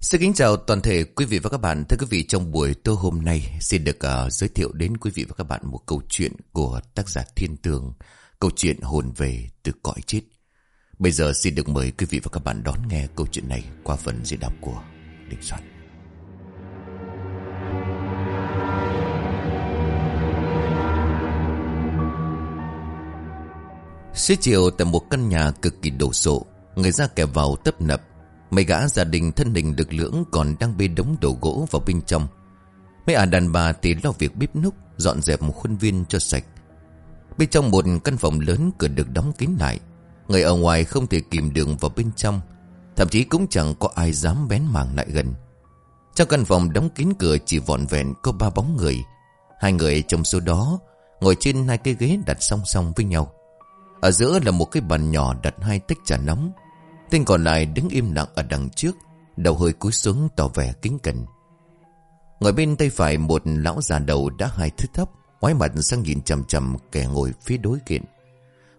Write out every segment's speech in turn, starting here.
Xin kính chào toàn thể quý vị và các bạn. Thưa quý vị, trong buổi tối hôm nay xin được uh, giới thiệu đến quý vị và các bạn một câu chuyện của tác giả Thiên Tường, câu chuyện hồn về từ cõi chết. Bây giờ xin được mời quý vị và các bạn đón nghe câu chuyện này qua phần diễn đọc của Đình Soạn. Xế chiều tại một căn nhà cực kỳ đổ sộ, người ra kẻ vào tấp nập Mấy gã gia đình thân hình được lưỡng còn đang bê đống đồ gỗ vào bên trong. Mấy ả đàn bà thì lo việc bếp núc, dọn dẹp một khuôn viên cho sạch. Bên trong một căn phòng lớn cửa được đóng kín lại. Người ở ngoài không thể kìm đường vào bên trong. Thậm chí cũng chẳng có ai dám bén mảng lại gần. Trong căn phòng đóng kín cửa chỉ vọn vẹn có ba bóng người. Hai người trong số đó ngồi trên hai cái ghế đặt song song với nhau. Ở giữa là một cái bàn nhỏ đặt hai tách trà nóng. Tên còn lại đứng im lặng ở đằng trước, Đầu hơi cúi xuống tỏ vẻ kính cẩn. Ngồi bên tay phải một lão già đầu đã hai thứ thấp, Ngoái mặt sang nhìn chầm chầm kẻ ngồi phía đối diện.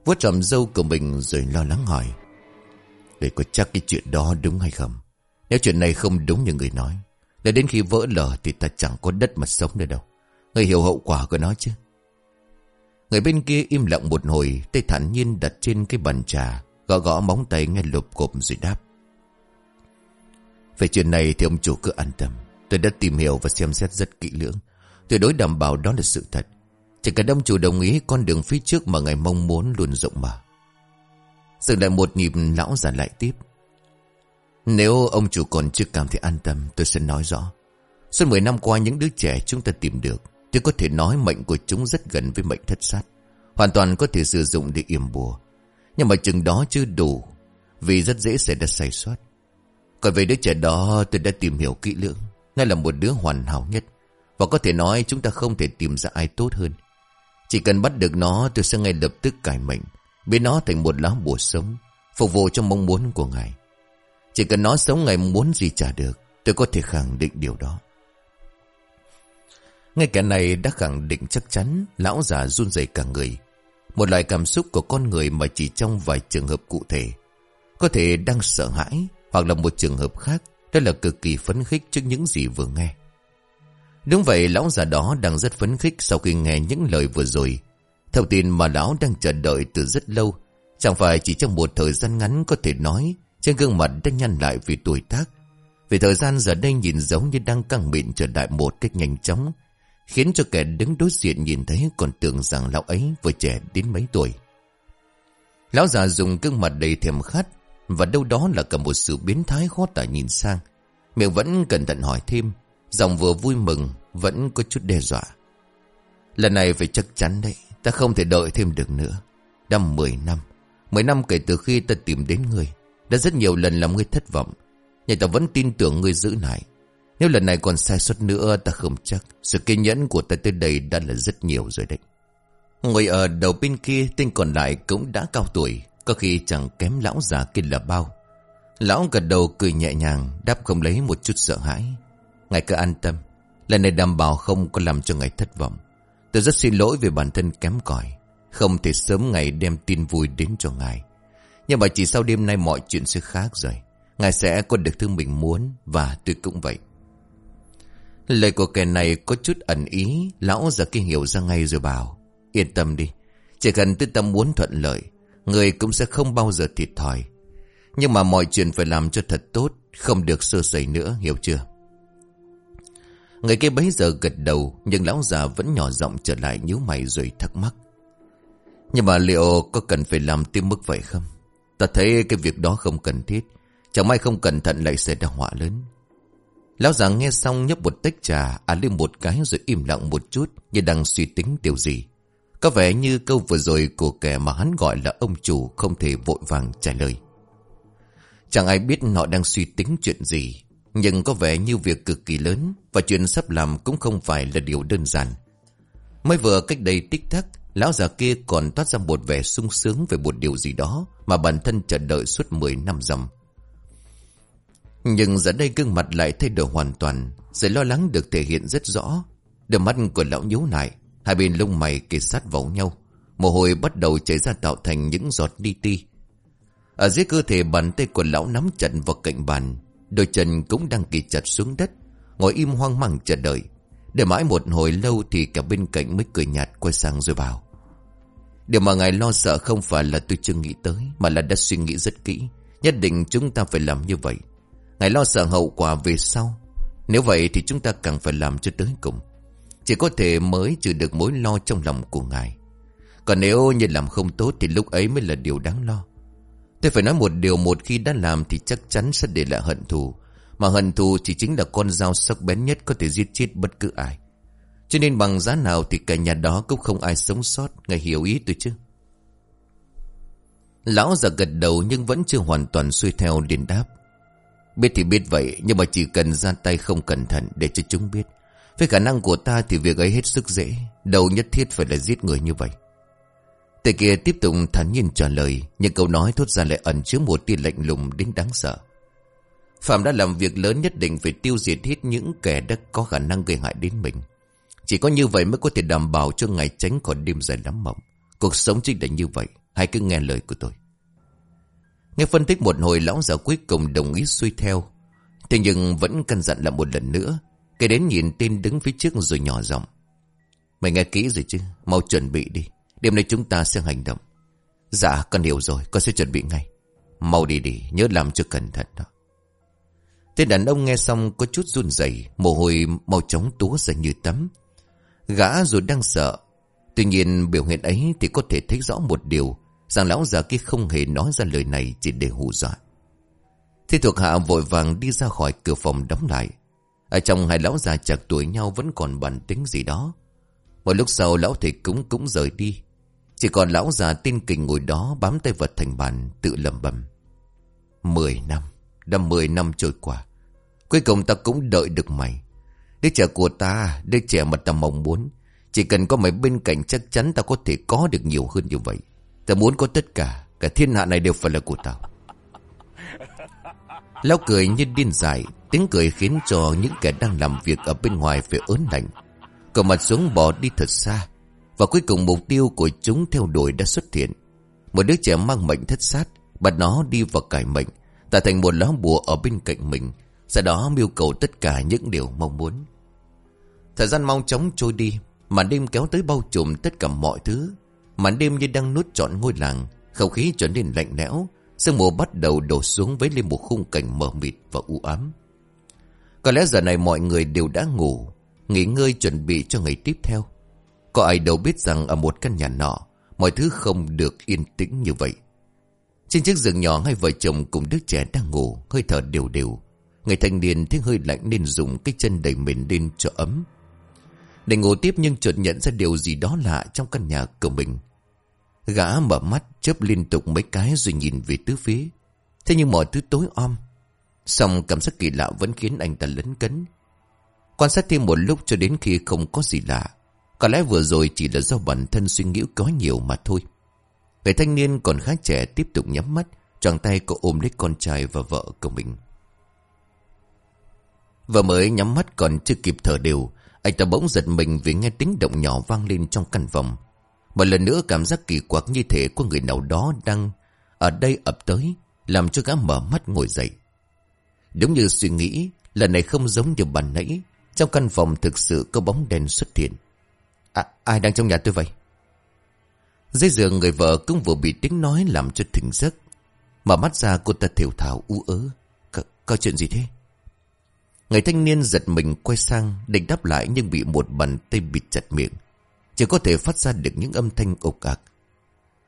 Vuốt trầm dâu của mình rồi lo lắng hỏi Để có chắc cái chuyện đó đúng hay không? Nếu chuyện này không đúng như người nói, Để đến khi vỡ lở thì ta chẳng có đất mà sống nữa đâu. Người hiểu hậu quả của nó chứ? Người bên kia im lặng một hồi, Tay thản nhiên đặt trên cái bàn trà. Gõ gõ móng tay nghe lụp cộp rồi đáp. Về chuyện này thì ông chủ cứ an tâm. Tôi đã tìm hiểu và xem xét rất kỹ lưỡng. Tuyệt đối đảm bảo đó là sự thật. Chỉ cần ông chủ đồng ý, con đường phía trước mà ngài mong muốn luôn rộng mở. Dừng lại một nhịp, lão già lại tiếp. Nếu ông chủ còn chưa cảm thấy an tâm, Tôi sẽ nói rõ. Suốt 10 năm qua, những đứa trẻ chúng ta tìm được Tôi có thể nói mệnh của chúng rất gần với mệnh thất sát. Hoàn toàn có thể sử dụng để yểm bùa nhưng mà chừng đó chưa đủ, Vì rất dễ xảy ra sai sót. Còn về đứa trẻ đó, tôi đã tìm hiểu kỹ lưỡng. Nó là một đứa hoàn hảo nhất, Và có thể nói chúng ta không thể tìm ra ai tốt hơn. Chỉ cần bắt được nó, tôi sẽ ngay lập tức cải mệnh, Biến nó thành một lá bùa sống, Phục vụ cho mong muốn của ngài. Chỉ cần nó sống, ngài muốn gì trả được, Tôi có thể khẳng định điều đó. Ngay cả này đã khẳng định chắc chắn, Lão già run rẩy cả người một loại cảm xúc của con người mà chỉ trong vài trường hợp cụ thể. Có thể đang sợ hãi, hoặc là một trường hợp khác, đó là cực kỳ phấn khích trước những gì vừa nghe. Đúng vậy, lão già đó đang rất phấn khích sau khi nghe những lời vừa rồi. Thông tin mà lão đang chờ đợi từ rất lâu. Chẳng phải chỉ trong một thời gian ngắn có thể nói, trên gương mặt đã nhăn lại vì tuổi tác. Vì thời gian giờ đây nhìn giống như đang căng mịn trở lại một cách nhanh chóng Khiến cho kẻ đứng đối diện nhìn thấy còn tưởng rằng lão ấy vừa trẻ đến mấy tuổi. Lão già dùng gương mặt đầy thèm khát và đâu đó là cả một sự biến thái khó tả nhìn sang. Miệng vẫn cẩn thận hỏi thêm, giọng vừa vui mừng vẫn có chút đe dọa. Lần này phải chắc chắn đấy, ta không thể đợi thêm được nữa. Đã 10 năm, 10 năm kể từ khi ta tìm đến người, đã rất nhiều lần làm ngươi thất vọng. Nhưng ta vẫn tin tưởng ngươi giữ lại. Nếu lần này còn sai suất nữa, ta không chắc. Sự kiên nhẫn của ta tới đây đã là rất nhiều rồi đấy. Ngồi ở đầu bên kia, tên còn lại cũng đã cao tuổi, Có khi chẳng kém lão già kia là bao. Lão gật đầu cười nhẹ nhàng, Đáp không lấy một chút sợ hãi. Ngài cứ an tâm, Lần này đảm bảo không có làm cho ngài thất vọng. Tôi rất xin lỗi về bản thân kém cỏi, Không thể sớm ngày đem tin vui đến cho ngài. Nhưng mà chỉ sau đêm nay mọi chuyện sẽ khác rồi. Ngài sẽ có được thứ mình muốn, Và tôi cũng vậy. Lời của kẻ này có chút ẩn ý, lão già kia hiểu ra ngay rồi bảo. Yên tâm đi, chỉ cần tư tâm muốn thuận lợi, người cũng sẽ không bao giờ thiệt thòi. Nhưng mà mọi chuyện phải làm cho thật tốt, không được sơ sẩy nữa, hiểu chưa? Người kia bấy giờ gật đầu, nhưng lão già vẫn nhỏ giọng trở lại nhíu mày rồi thắc mắc. Nhưng mà liệu có cần phải làm tiêm mức vậy không? Ta thấy cái việc đó không cần thiết, chẳng may không cẩn thận lại xảy ra họa lớn. Lão già nghe xong nhấp một tách trà, à lên một cái rồi im lặng một chút như đang suy tính điều gì. Có vẻ như câu vừa rồi của kẻ mà hắn gọi là ông chủ không thể vội vàng trả lời. Chẳng ai biết họ đang suy tính chuyện gì, nhưng có vẻ như việc cực kỳ lớn và chuyện sắp làm cũng không phải là điều đơn giản. Mới vừa cách đây tích tắc, lão già kia còn toát ra một vẻ sung sướng về một điều gì đó mà bản thân chờ đợi suốt 10 năm dòng. Nhưng giờ đây gương mặt lại thay đổi hoàn toàn, Sự lo lắng được thể hiện rất rõ. Đôi mắt của lão nhíu lại, Hai bên lông mày kề sát vào nhau, Mồ hôi bắt đầu chảy ra tạo thành những giọt đi ti. Ở dưới cơ thể bàn tay của lão nắm chặt vào cạnh bàn, Đôi chân cũng đang kỳ chặt xuống đất, Ngồi im hoang mang chờ đợi. Để mãi một hồi lâu thì cả bên cạnh mới cười nhạt quay sang rồi bảo, Điều mà ngài lo sợ không phải là tôi chưa nghĩ tới, Mà là đã suy nghĩ rất kỹ, Nhất định chúng ta phải làm như vậy. Ngài lo sợ hậu quả về sau. Nếu vậy thì chúng ta càng phải làm cho tới cùng. Chỉ có thể mới trừ được mối lo trong lòng của ngài. Còn nếu như làm không tốt Thì lúc ấy mới là điều đáng lo. Tôi phải nói một điều một khi đã làm Thì chắc chắn sẽ để lại hận thù. Mà hận thù chỉ chính là con dao sắc bén nhất Có thể giết chết bất cứ ai. Cho nên bằng giá nào thì cả nhà đó Cũng không ai sống sót. Ngài hiểu ý tôi chứ? Lão già gật đầu nhưng vẫn chưa hoàn toàn xuôi theo liền đáp. Biết thì biết vậy, Nhưng mà chỉ cần ra tay không cẩn thận Để cho chúng biết. Với khả năng của ta thì việc ấy hết sức dễ, đầu nhất thiết phải là giết người như vậy. Tề kia tiếp tục thản nhiên trả lời, Nhưng câu nói thốt ra lại ẩn chứa một tia lạnh lùng đến đáng sợ. Phạm đã làm việc lớn nhất định phải tiêu diệt hết những kẻ đã có khả năng gây hại đến mình. Chỉ có như vậy mới có thể đảm bảo cho ngày tránh khỏi đêm dài lắm mộng. Cuộc sống chính là như vậy, Hãy cứ nghe lời của tôi. Nghe phân tích một hồi lão già cuối cùng đồng ý xuôi theo. Thế nhưng vẫn căn dặn là một lần nữa Cái đến nhìn tên đứng phía trước rồi nhỏ giọng. Mày nghe kỹ rồi chứ, Mau chuẩn bị đi, Đêm nay chúng ta sẽ hành động. Dạ con hiểu rồi, Con sẽ chuẩn bị ngay. Mau đi đi, Nhớ làm cho cẩn thận đó. Tên đàn ông nghe xong có chút run rẩy, Mồ hôi màu trống túa ra như tắm. Gã rồi đang sợ, Tuy nhiên biểu hiện ấy thì có thể thấy rõ một điều. Rằng lão già kia không hề nói ra lời này Chỉ để hù dọa. Thế thuộc hạ vội vàng đi ra khỏi cửa phòng đóng lại. Ở trong hai lão già chạc tuổi nhau Vẫn còn bản tính gì đó. Một lúc sau lão thầy cúng cũng rời đi. Chỉ còn lão già tin kình ngồi đó Bám tay vật thành bàn tự lầm bầm Mười năm, Đã mười năm trôi qua. Cuối cùng ta cũng đợi được mày. Đứa trẻ của ta, Đứa trẻ mà ta mong muốn, Chỉ cần có mày bên cạnh chắc chắn ta có thể có được nhiều hơn như vậy. Ta muốn có tất cả Cả thiên hạ này đều phải là của tao. Lão cười như điên dại, Tiếng cười khiến cho những kẻ đang làm việc Ở bên ngoài phải ớn lạnh. Cậu mặt xuống bỏ đi thật xa, Và cuối cùng mục tiêu của chúng theo đuổi đã xuất hiện. Một đứa trẻ mang mệnh thất sát, Bắt nó đi vào cải mệnh, Tạo thành một lá bùa ở bên cạnh mình, Sau đó mưu cầu tất cả những điều mong muốn. Thời gian mau chóng trôi đi, mà đêm kéo tới bao trùm tất cả mọi thứ. Màn đêm như đang nuốt trọn ngôi làng, Không khí trở nên lạnh lẽo, Sương mù bắt đầu đổ xuống với lên một khung cảnh mờ mịt và u ám. Có lẽ giờ này mọi người đều đã ngủ, Nghỉ ngơi chuẩn bị cho ngày tiếp theo. Có ai đâu biết rằng ở một căn nhà nọ, Mọi thứ không được yên tĩnh như vậy. Trên chiếc giường nhỏ, hai vợ chồng cùng đứa trẻ đang ngủ, Hơi thở đều đều. Người thanh niên thấy hơi lạnh nên dùng cái chân đầy mình lên cho ấm. Để ngủ tiếp nhưng chợt nhận ra điều gì đó lạ trong căn nhà của mình. Gã mở mắt, chớp liên tục mấy cái rồi nhìn về tứ phía. Thế nhưng mọi thứ tối om. Xong cảm giác kỳ lạ vẫn khiến anh ta lấn cấn. Quan sát thêm một lúc cho đến khi không có gì lạ. Có lẽ vừa rồi chỉ là do bản thân suy nghĩ có nhiều mà thôi. Người thanh niên còn khá trẻ tiếp tục nhắm mắt. Choàng tay cậu ôm lấy con trai và vợ của mình. Vừa mới nhắm mắt còn chưa kịp thở đều. Anh ta bỗng giật mình vì nghe tiếng động nhỏ vang lên trong căn phòng. Một lần nữa cảm giác kỳ quặc như thể có người nào đó đang ở đây ập tới, làm cho gã mở mắt ngồi dậy. Đúng như suy nghĩ, lần này không giống như bàn nãy, trong căn phòng thực sự có bóng đèn xuất hiện. À, ai đang trong nhà tôi vậy? Dưới giường người vợ cũng vừa bị tiếng nói làm cho thỉnh giấc. Mở mắt ra cô ta thiểu thảo u ớ. Có chuyện gì thế? Người thanh niên giật mình quay sang định đáp lại nhưng bị một bàn tay bịt chặt miệng. Chỉ có thể phát ra được những âm thanh ục ạc.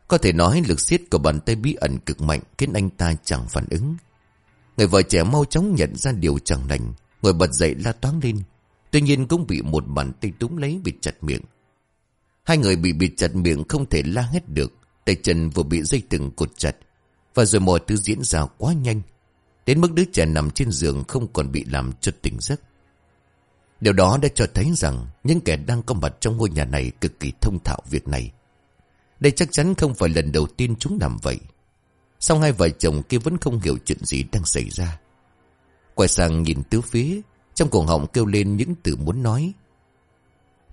Có thể nói lực siết của bàn tay bí ẩn cực mạnh Khiến anh ta chẳng phản ứng. Người vợ trẻ mau chóng nhận ra điều chẳng lành, Ngồi bật dậy la toáng lên, Tuy nhiên cũng bị một bàn tay túng lấy bịt chặt miệng. Hai người bị bịt chặt miệng không thể la hết được, Tay chân vừa bị dây từng cột chặt, Và rồi mọi thứ diễn ra quá nhanh, Đến mức đứa trẻ nằm trên giường không còn bị làm cho tỉnh giấc. Điều đó đã cho thấy rằng những kẻ đang có mặt trong ngôi nhà này cực kỳ thông thạo việc này. Đây chắc chắn không phải lần đầu tiên chúng làm vậy. Sau hai vợ chồng kia vẫn không hiểu chuyện gì đang xảy ra. Quay sang nhìn tứ phía, trong cổ họng kêu lên những từ muốn nói.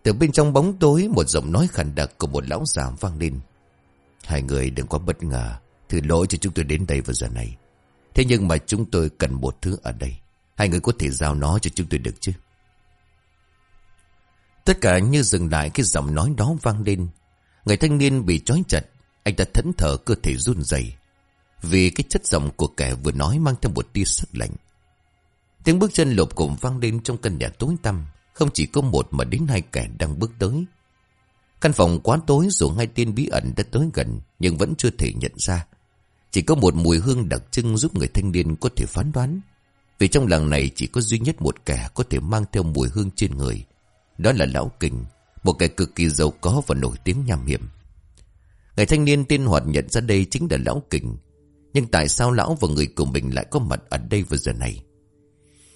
Từ bên trong bóng tối một giọng nói khàn đặc của một lão già vang lên. Hai người đừng có bất ngờ, thử lỗi cho chúng tôi đến đây vào giờ này. Thế nhưng mà chúng tôi cần một thứ ở đây. Hai người có thể giao nó cho chúng tôi được chứ? Tất cả như dừng lại cái giọng nói đó vang lên. Người thanh niên bị trói chặt. Anh ta thẫn thở cơ thể run rẩy Vì cái chất giọng của kẻ vừa nói mang theo một tia sắc lạnh. Tiếng bước chân lộp cộm vang lên trong căn nhà tối tăm. Không chỉ có một mà đến hai kẻ đang bước tới. Căn phòng quá tối dù hai tên bí ẩn đã tới gần, nhưng vẫn chưa thể nhận ra. Chỉ có một mùi hương đặc trưng giúp người thanh niên có thể phán đoán. Vì trong làng này chỉ có duy nhất một kẻ có thể mang theo mùi hương trên người. Đó là Lão Kình, một kẻ cực kỳ giàu có và nổi tiếng nham hiểm. Người thanh niên tiên Hoạt nhận ra đây chính là Lão Kình. Nhưng tại sao Lão và người cùng mình lại có mặt ở đây vào giờ này?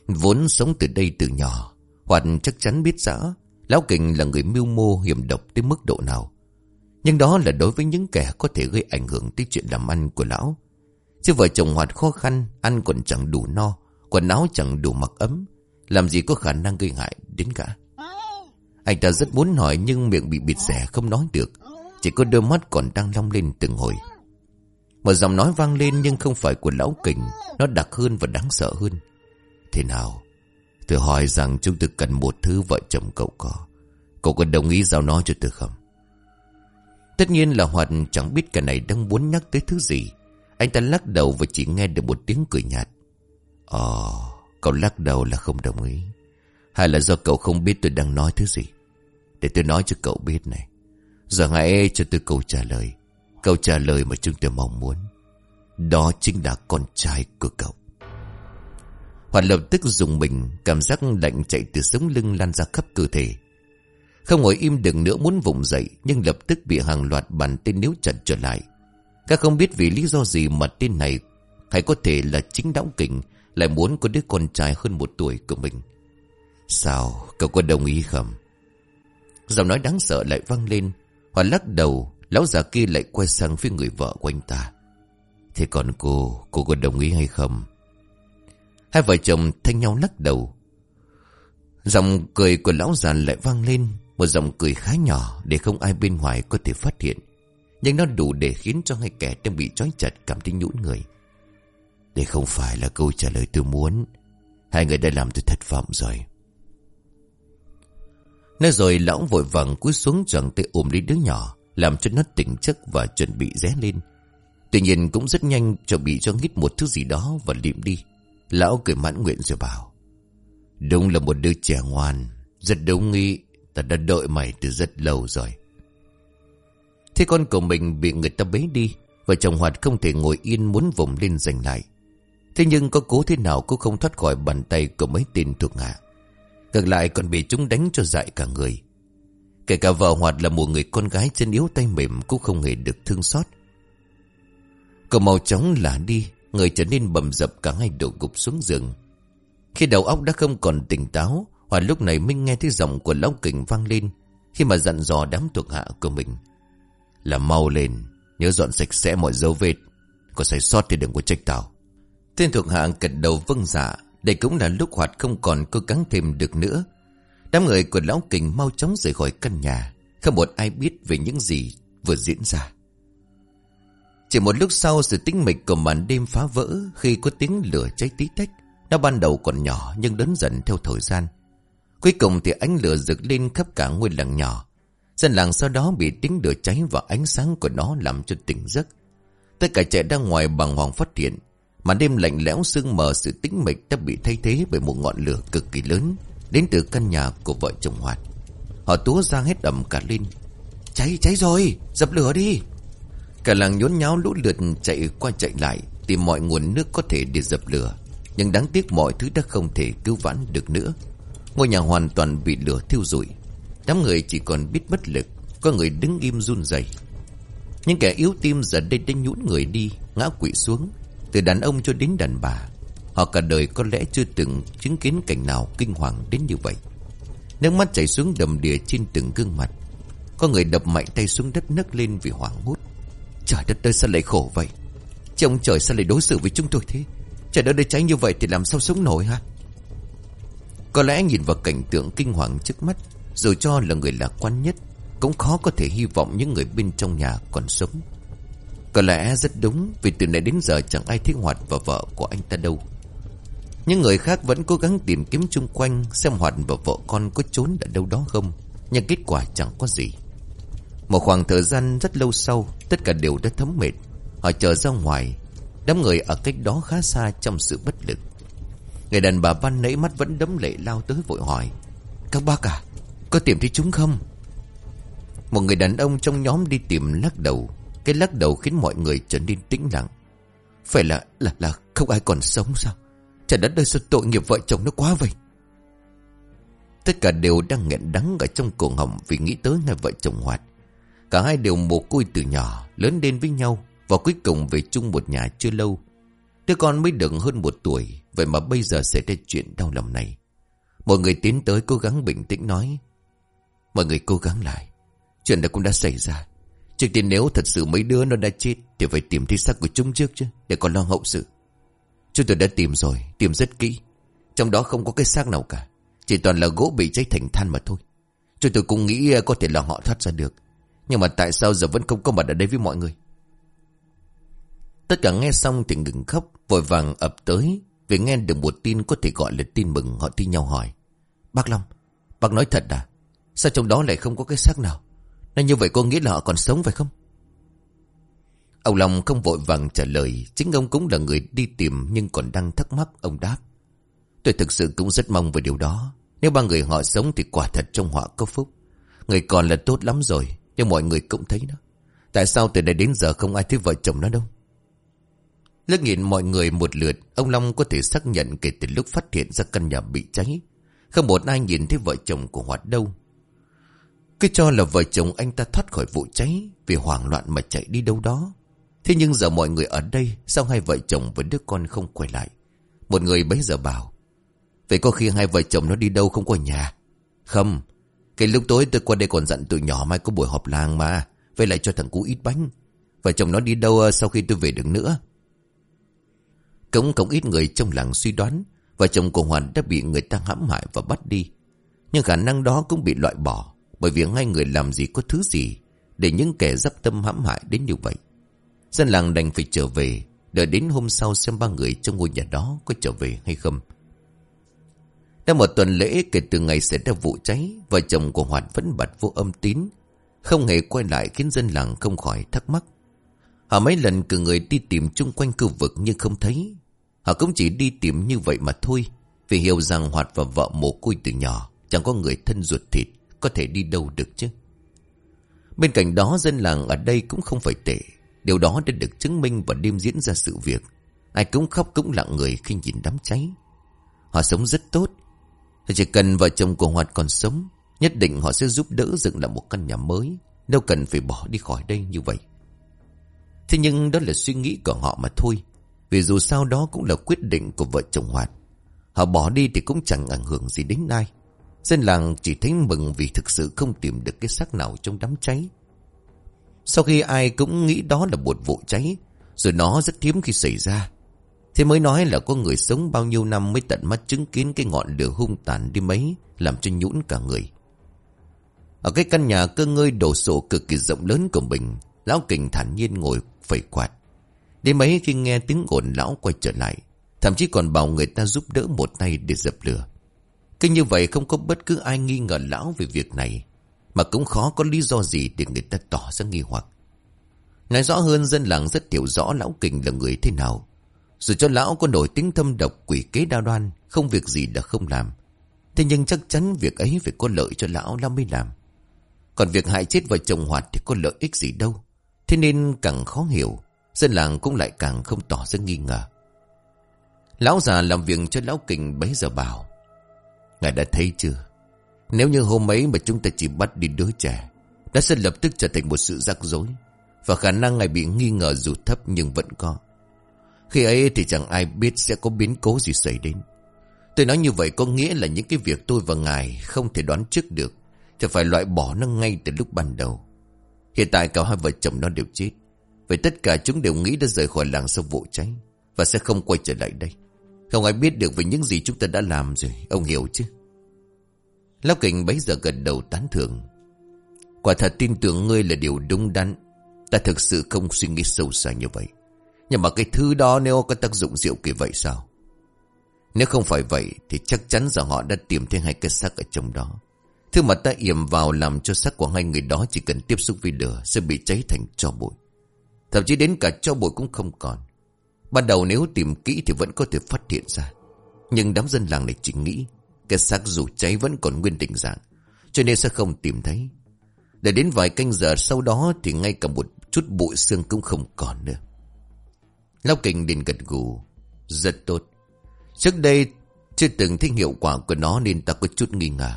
Vốn sống từ đây từ nhỏ, Hoạt chắc chắn biết rõ Lão Kình là người mưu mô hiểm độc tới mức độ nào. Nhưng đó là đối với những kẻ có thể gây ảnh hưởng tới chuyện làm ăn của lão. Chứ vợ chồng Hoạt khó khăn, ăn còn chẳng đủ no, quần áo chẳng đủ mặc ấm. Làm gì có khả năng gây hại đến cả. Anh ta rất muốn hỏi nhưng miệng bị bịt rẻ không nói được. Chỉ có đôi mắt còn đang long lên từng hồi. Một giọng nói vang lên nhưng không phải của lão kình. Nó đặc hơn và đáng sợ hơn. Thế nào? Tôi hỏi rằng chúng tôi cần một thứ vợ chồng cậu có. Cậu có đồng ý giao nó cho tôi không? Tất nhiên là Hoạt chẳng biết cái này đang muốn nhắc tới thứ gì. Anh ta lắc đầu và chỉ nghe được một tiếng cười nhạt. Ồ, cậu lắc đầu là không đồng ý. Hay là do cậu không biết tôi đang nói thứ gì? Để tôi nói cho cậu biết này. Giờ hãy cho tôi câu trả lời. Câu trả lời mà chúng tôi mong muốn. Đó chính là con trai của cậu. Hoàn lập tức dùng mình, cảm giác lạnh chạy từ sống lưng lan ra khắp cơ thể. Không ngồi im được nữa muốn vùng dậy, nhưng lập tức bị hàng loạt bàn tên níu chặt trở lại. Các không biết vì lý do gì mà tên này, hay có thể là chính đóng kình, lại muốn có đứa con trai hơn một tuổi của mình. Sao, cậu có đồng ý không? Giọng nói đáng sợ lại vang lên, Hoàn lắc đầu, lão già kia lại quay sang phía người vợ của anh ta. Thế còn cô, cô có đồng ý hay không? Hai vợ chồng thanh nhau lắc đầu. Giọng cười của lão già lại vang lên. Một giọng cười khá nhỏ để không ai bên ngoài có thể phát hiện. Nhưng nó đủ để khiến cho hai kẻ đang bị trói chặt cảm thấy nhũn người. Đây không phải là câu trả lời tôi muốn. Hai người đã làm tôi thất vọng rồi. Nói rồi lão vội vàng cúi xuống chẳng tay ôm lấy đứa nhỏ. Làm cho nó tỉnh giấc và chuẩn bị ré lên. Tuy nhiên cũng rất nhanh chuẩn bị cho nghít một thứ gì đó và liệm đi. Lão cười mãn nguyện rồi bảo. Đúng là một đứa trẻ ngoan. Rất đúng nghĩ. Ta đã đợi mày từ rất lâu rồi. Thế con của mình bị người ta bế đi. Vợ chồng Hoạt không thể ngồi yên muốn vùng lên giành lại. Thế nhưng có cố thế nào cũng không thoát khỏi bàn tay của mấy tên thuộc hạ. Ngược lại còn bị chúng đánh cho dại cả người. Kể cả vợ Hoạt là một người con gái chân yếu tay mềm cũng không hề được thương xót. Cậu màu chóng lả đi, Người trở nên bầm dập cả hai đổ gục xuống giường Khi đầu óc đã không còn tỉnh táo hoặc lúc này Minh nghe thấy giọng của lão kình vang lên Khi mà dặn dò đám thuộc hạ của mình Là mau lên, Nhớ dọn sạch sẽ mọi dấu vết Có sai sót thì đừng có trách tao Tên thuộc hạ cật đầu vâng dạ đây cũng là lúc Hoạt không còn cố gắng thêm được nữa Đám người của lão kình mau chóng rời khỏi căn nhà Không một ai biết về những gì vừa diễn ra chỉ một lúc sau, sự tĩnh mịch của màn đêm phá vỡ khi có tiếng lửa cháy tí tách. Nó ban đầu còn nhỏ nhưng lớn dần theo thời gian. Cuối cùng thì ánh lửa rực lên khắp cả ngôi làng nhỏ. Dân làng sau đó bị tiếng lửa cháy và ánh sáng của nó làm cho tỉnh giấc. Tất cả trẻ đang ngoài bằng hoàng phát hiện mà đêm lạnh lẽo sương mờ sự tĩnh mịch đã bị thay thế bởi một ngọn lửa cực kỳ lớn đến từ căn nhà của vợ chồng Hoạt. Họ túa ra hết ẩm cả lên. Cháy, cháy rồi, dập lửa đi. Cả làng nhốn nháo lũ lượt chạy qua chạy lại Tìm mọi nguồn nước có thể để dập lửa Nhưng đáng tiếc mọi thứ đã không thể cứu vãn được nữa Ngôi nhà hoàn toàn bị lửa thiêu rụi Đám người chỉ còn biết bất lực Có người đứng im run rẩy. Những kẻ yếu tim giờ đây đã nhũn người đi Ngã quỵ xuống từ đàn ông cho đến đàn bà, Họ cả đời có lẽ chưa từng chứng kiến cảnh nào kinh hoàng đến như vậy. Nước mắt chảy xuống đầm đìa trên từng gương mặt, Có người đập mạnh tay xuống đất nấc lên vì hoảng hốt. Trời đất ơi, sao lại khổ vậy? Chứ ông trời sao lại đối xử với chúng tôi thế? Trời đất ơi, cháy như vậy thì làm sao sống nổi hả? Có lẽ nhìn vào cảnh tượng kinh hoàng trước mắt, Dù cho là người lạc quan nhất, Cũng khó có thể hy vọng những người bên trong nhà còn sống. Có lẽ rất đúng, Vì từ nãy đến giờ chẳng ai thích Hoạt và vợ của anh ta đâu. Những người khác vẫn cố gắng tìm kiếm chung quanh, Xem Hoạt và vợ con có trốn ở đâu đó không. Nhưng kết quả chẳng có gì. Một khoảng thời gian rất lâu sau, Tất cả đều đã thấm mệt. Họ chờ ra ngoài. Đám người ở cách đó khá xa trong sự bất lực. Người đàn bà văn nãy mắt vẫn đấm lệ lao tới vội hỏi, Các bác à Có tìm thấy chúng không? Một người đàn ông trong nhóm đi tìm lắc đầu. Cái lắc đầu khiến mọi người trở nên tĩnh lặng. Phải là là là không ai còn sống sao? Trời đất ơi sao tội nghiệp vợ chồng nó quá vậy. Tất cả đều đang nghẹn đắng ở trong cổ họng Vì nghĩ tới ngay vợ chồng hoạt. Cả hai đều mồ côi từ nhỏ, Lớn lên với nhau Và cuối cùng về chung một nhà chưa lâu. Đứa con mới được hơn một tuổi, Vậy mà bây giờ xảy ra chuyện đau lòng này. Mọi người tiến tới cố gắng bình tĩnh nói, Mọi người cố gắng lại, Chuyện đã cũng đã xảy ra. Trước tiên nếu thật sự mấy đứa nó đã chết Thì phải tìm thấy xác của chúng trước chứ, Để còn lo hậu sự. Chúng tôi đã tìm rồi, Tìm rất kỹ. Trong đó không có cái xác nào cả. Chỉ toàn là gỗ bị cháy thành than mà thôi. Chúng tôi cũng nghĩ à, có thể là họ thoát ra được. Nhưng mà tại sao giờ vẫn không có mặt ở đây với mọi người? Tất cả nghe xong thì ngừng khóc, Vội vàng ập tới, Vì nghe được một tin có thể gọi là tin mừng, Họ thi nhau hỏi. Bác Long, Bác nói thật à? Sao trong đó lại không có cái xác nào? Nên như vậy cô nghĩ là họ còn sống phải không? Ông Long không vội vàng trả lời, Chính ông cũng là người đi tìm Nhưng còn đang thắc mắc, ông đáp. Tôi thực sự cũng rất mong về điều đó. Nếu ba người họ sống thì quả thật trong họ có phúc. Người còn là tốt lắm rồi, Nhưng mọi người cũng thấy đó. Tại sao từ đây đến giờ không ai thấy vợ chồng nó đâu? Lướt nhìn mọi người một lượt, Ông Long có thể xác nhận kể từ lúc phát hiện ra căn nhà bị cháy. Không một ai nhìn thấy vợ chồng của Hoạt đâu. Cứ cho là vợ chồng anh ta thoát khỏi vụ cháy Vì hoảng loạn mà chạy đi đâu đó. Thế nhưng giờ mọi người ở đây, Sao hai vợ chồng với đứa con không quay lại? Một người bấy giờ bảo, Vậy có khi hai vợ chồng nó đi đâu không có nhà? Không, Cái lúc tối tôi qua đây còn dặn tụi nhỏ mai có buổi họp làng mà Vậy lại cho thằng cú ít bánh. Vợ chồng nó đi đâu ờ, sau khi tôi về được nữa? Cống cống ít người trong làng suy đoán, Vợ chồng của Hoàn đã bị người ta hãm hại và bắt đi. Nhưng khả năng đó cũng bị loại bỏ. Bởi vì hai người làm gì có thứ gì Để những kẻ dắp tâm hãm hại đến như vậy. Dân làng đành phải trở về, Đợi đến hôm sau xem ba người trong ngôi nhà đó Có trở về hay không. Đã một tuần lễ kể từ ngày xảy ra vụ cháy Vợ chồng của hoạt vẫn bật vô âm tín, Không hề quay lại khiến dân làng không khỏi thắc mắc. Họ mấy lần cử người đi tìm chung quanh khu vực nhưng không thấy. Họ cũng chỉ đi tìm như vậy mà thôi, Vì hiểu rằng Hoạt và vợ mồ côi từ nhỏ Chẳng có người thân ruột thịt. Có thể đi đâu được chứ? Bên cạnh đó, dân làng ở đây cũng không phải tệ. Điều đó đã được chứng minh và đêm diễn ra sự việc. Ai cũng khóc cũng lặng người khi nhìn đám cháy. Họ sống rất tốt. Chỉ cần vợ chồng của Hoạt còn sống, Nhất định họ sẽ giúp đỡ dựng lại một căn nhà mới. Đâu cần phải bỏ đi khỏi đây như vậy. Thế nhưng đó là suy nghĩ của họ mà thôi. Vì dù sao đó cũng là quyết định của vợ chồng Hoạt. Họ bỏ đi thì cũng chẳng ảnh hưởng gì đến ai. Dân làng chỉ thấy mừng vì thực sự không tìm được cái xác nào trong đám cháy. Sau khi ai cũng nghĩ đó là một vụ cháy, rồi nó rất hiếm khi xảy ra. Thế mới nói là có người sống bao nhiêu năm mới tận mắt chứng kiến cái ngọn lửa hung tàn đi mấy, làm cho nhũn cả người. Ở cái căn nhà cơ ngơi đổ sổ cực kỳ rộng lớn của mình, Lão Kình thản nhiên ngồi phẩy quạt. Đến mấy khi nghe tiếng ồn lão quay trở lại Thậm chí còn bảo người ta giúp đỡ một tay để dập lửa cứ như vậy không có bất cứ ai nghi ngờ lão về việc này, Mà cũng khó có lý do gì để người ta tỏ ra nghi hoặc. Nói rõ hơn, dân làng rất hiểu rõ lão kình là người thế nào. Dù cho lão có nổi tính thâm độc, quỷ kế đa đoan, Không việc gì đã không làm. Thế nhưng chắc chắn việc ấy phải có lợi cho lão lão mới làm. Còn việc hại chết vợ chồng hoạt thì có lợi ích gì đâu. Thế nên càng khó hiểu, Dân làng cũng lại càng không tỏ ra nghi ngờ. Lão già làm việc cho lão kình bấy giờ bảo Ngài đã thấy chưa? Nếu như hôm ấy mà chúng ta chỉ bắt đi đứa trẻ Đã sẽ lập tức trở thành một sự rắc rối, Và khả năng ngài bị nghi ngờ dù thấp nhưng vẫn có. Khi ấy thì chẳng ai biết sẽ có biến cố gì xảy đến. Tôi nói như vậy có nghĩa là những cái việc tôi và ngài không thể đoán trước được, Thì phải loại bỏ nó ngay từ lúc ban đầu. Hiện tại cả hai vợ chồng nó đều chết, Vậy tất cả chúng đều nghĩ đã rời khỏi làng sau vụ cháy Và sẽ không quay trở lại đây. Không ai biết được về những gì chúng ta đã làm rồi, Ông hiểu chứ? Lão Kình bấy giờ gần đầu tán thưởng. Quả thật tin tưởng ngươi là điều đúng đắn. Ta thực sự không suy nghĩ sâu xa như vậy. Nhưng mà cái thứ đó nếu có tác dụng diệu kỳ vậy sao? Nếu không phải vậy Thì chắc chắn rằng họ đã tìm thấy hai cái xác ở trong đó. Thứ mà ta yểm vào làm cho xác của hai người đó Chỉ cần tiếp xúc với lửa Sẽ bị cháy thành cho bụi. Thậm chí đến cả cho bụi cũng không còn. Ban đầu nếu tìm kỹ thì vẫn có thể phát hiện ra. Nhưng đám dân làng này chỉ nghĩ cái xác dù cháy vẫn còn nguyên định dạng, Cho nên sẽ không tìm thấy. Để đến vài canh giờ sau đó Thì ngay cả một chút bụi xương cũng không còn nữa. Lão Kình đến gật gù, Rất tốt. Trước đây chưa từng thấy hiệu quả của nó Nên ta có chút nghi ngờ.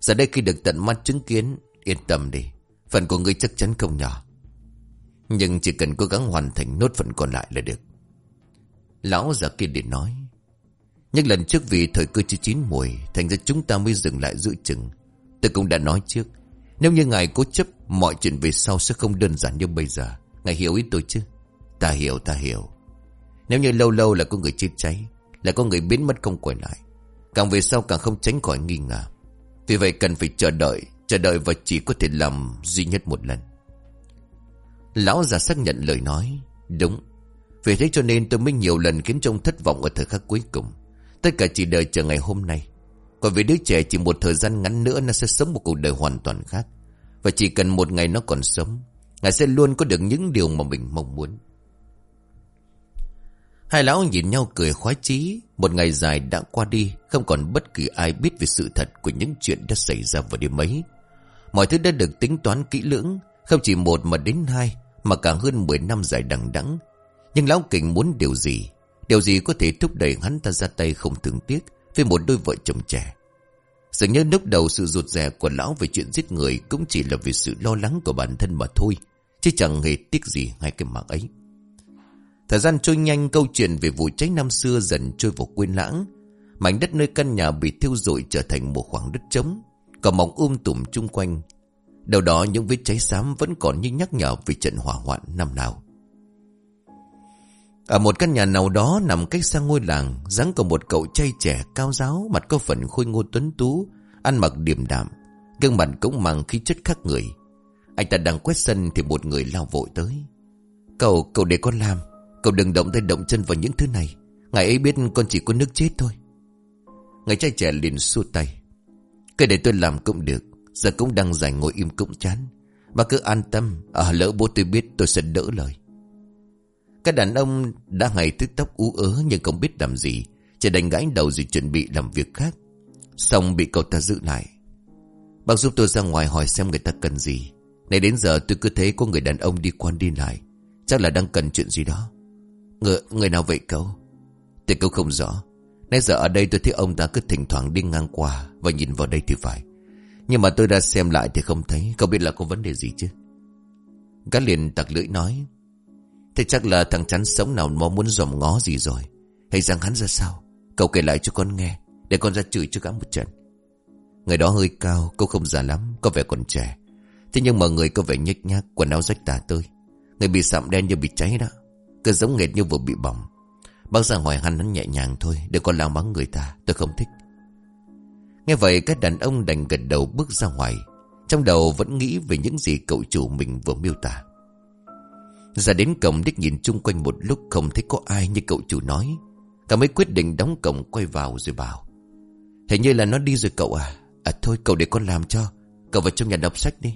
Giờ đây khi được tận mắt chứng kiến, Yên tâm đi, Phần của ngươi chắc chắn không nhỏ. Nhưng chỉ cần cố gắng hoàn thành nốt phần còn lại là được. Lão già kia điện nói nhưng lần trước vì thời cơ chưa chín mùi Thành ra chúng ta mới dừng lại giữ chừng. Tôi cũng đã nói trước, Nếu như ngài cố chấp, Mọi chuyện về sau sẽ không đơn giản như bây giờ. Ngài hiểu ý tôi chứ? Ta hiểu ta hiểu. Nếu như lâu lâu là có người chết cháy, Là có người biến mất không quay lại, Càng về sau càng không tránh khỏi nghi ngờ. Vì vậy cần phải chờ đợi Chờ đợi và chỉ có thể làm duy nhất một lần. Lão già xác nhận lời nói, Đúng. Vì thế cho nên tôi mới nhiều lần khiến trông thất vọng ở thời khắc cuối cùng. Tất cả chỉ đợi chờ ngày hôm nay. Còn vì đứa trẻ chỉ một thời gian ngắn nữa Nó sẽ sống một cuộc đời hoàn toàn khác. Và chỉ cần một ngày nó còn sống, Ngài sẽ luôn có được những điều mà mình mong muốn. Hai lão nhìn nhau cười khoái chí. Một ngày dài đã qua đi, Không còn bất kỳ ai biết về sự thật Của những chuyện đã xảy ra vào đêm ấy. Mọi thứ đã được tính toán kỹ lưỡng, Không chỉ một mà đến hai, Mà cả hơn 10 năm dài đằng đẵng. Nhưng lão kình muốn điều gì? Điều gì có thể thúc đẩy hắn ta ra tay không thương tiếc Với một đôi vợ chồng trẻ? Dường như lúc đầu sự rụt rè của lão về chuyện giết người Cũng chỉ là vì sự lo lắng của bản thân mà thôi, Chứ chẳng hề tiếc gì hai cái mạng ấy. Thời gian trôi nhanh, câu chuyện về vụ cháy năm xưa dần trôi vào quên lãng. Mảnh đất nơi căn nhà bị thiêu rụi trở thành một khoảng đất trống cỏ mỏng um tùm chung quanh. Đầu đó những vết cháy xám vẫn còn như nhắc nhở về trận hỏa hoạn năm nào. Ở một căn nhà nào đó nằm cách xa ngôi làng dáng của một cậu trai trẻ cao giáo Mặt có phần khôi ngô tuấn tú Ăn mặc điềm đạm Gương mặt cũng mang khí chất khác người. Anh ta đang quét sân thì một người lao vội tới. Cậu, cậu để con làm Cậu đừng động tay động chân vào những thứ này Ngài ấy biết con chỉ có nước chết thôi. Người trai trẻ liền xua tay. Cái để tôi làm cũng được Giờ cũng đang giải ngồi im cũng chán Mà cứ an tâm Ở lỡ bố tôi biết tôi sẽ đỡ lời. Các đàn ông đã ngày tức tóc ú ớ Nhưng không biết làm gì. Chỉ đành gãi đầu rồi chuẩn bị làm việc khác. Xong bị cậu ta giữ lại. Bác giúp tôi ra ngoài hỏi xem người ta cần gì. Này đến giờ tôi cứ thấy có người đàn ông đi quan đi lại. Chắc là đang cần chuyện gì đó. Người, người nào vậy cậu? Tôi cậu không rõ. Nãy giờ ở đây tôi thấy ông ta cứ thỉnh thoảng đi ngang qua Và nhìn vào đây thì phải. Nhưng mà tôi đã xem lại thì không thấy. Cậu biết là có vấn đề gì chứ? Gã liền tặc lưỡi nói. Thế chắc là thằng chắn sống nào nó muốn dòm ngó gì rồi. Hay rằng hắn ra sao? Cậu kể lại cho con nghe, Để con ra chửi cho gã một trận. Người đó hơi cao Cô không già lắm, Có vẻ còn trẻ. Thế nhưng mà người có vẻ nhếch nhác, Quần áo rách tả tơi. Người bị sạm đen như bị cháy đó. Cứ giống nghệt như vừa bị bỏng. Bác ra hỏi hắn hắn nhẹ nhàng thôi, Để con làm mắng người ta, Tôi không thích. Nghe vậy, các đàn ông đành gật đầu bước ra ngoài. Trong đầu vẫn nghĩ về những gì cậu chủ mình vừa miêu tả. Ra đến cổng đích nhìn chung quanh một lúc Không thấy có ai như cậu chủ nói Cả mấy quyết định đóng cổng quay vào rồi bảo, Hình như là nó đi rồi cậu à À thôi, cậu để con làm cho Cậu vào trong nhà đọc sách đi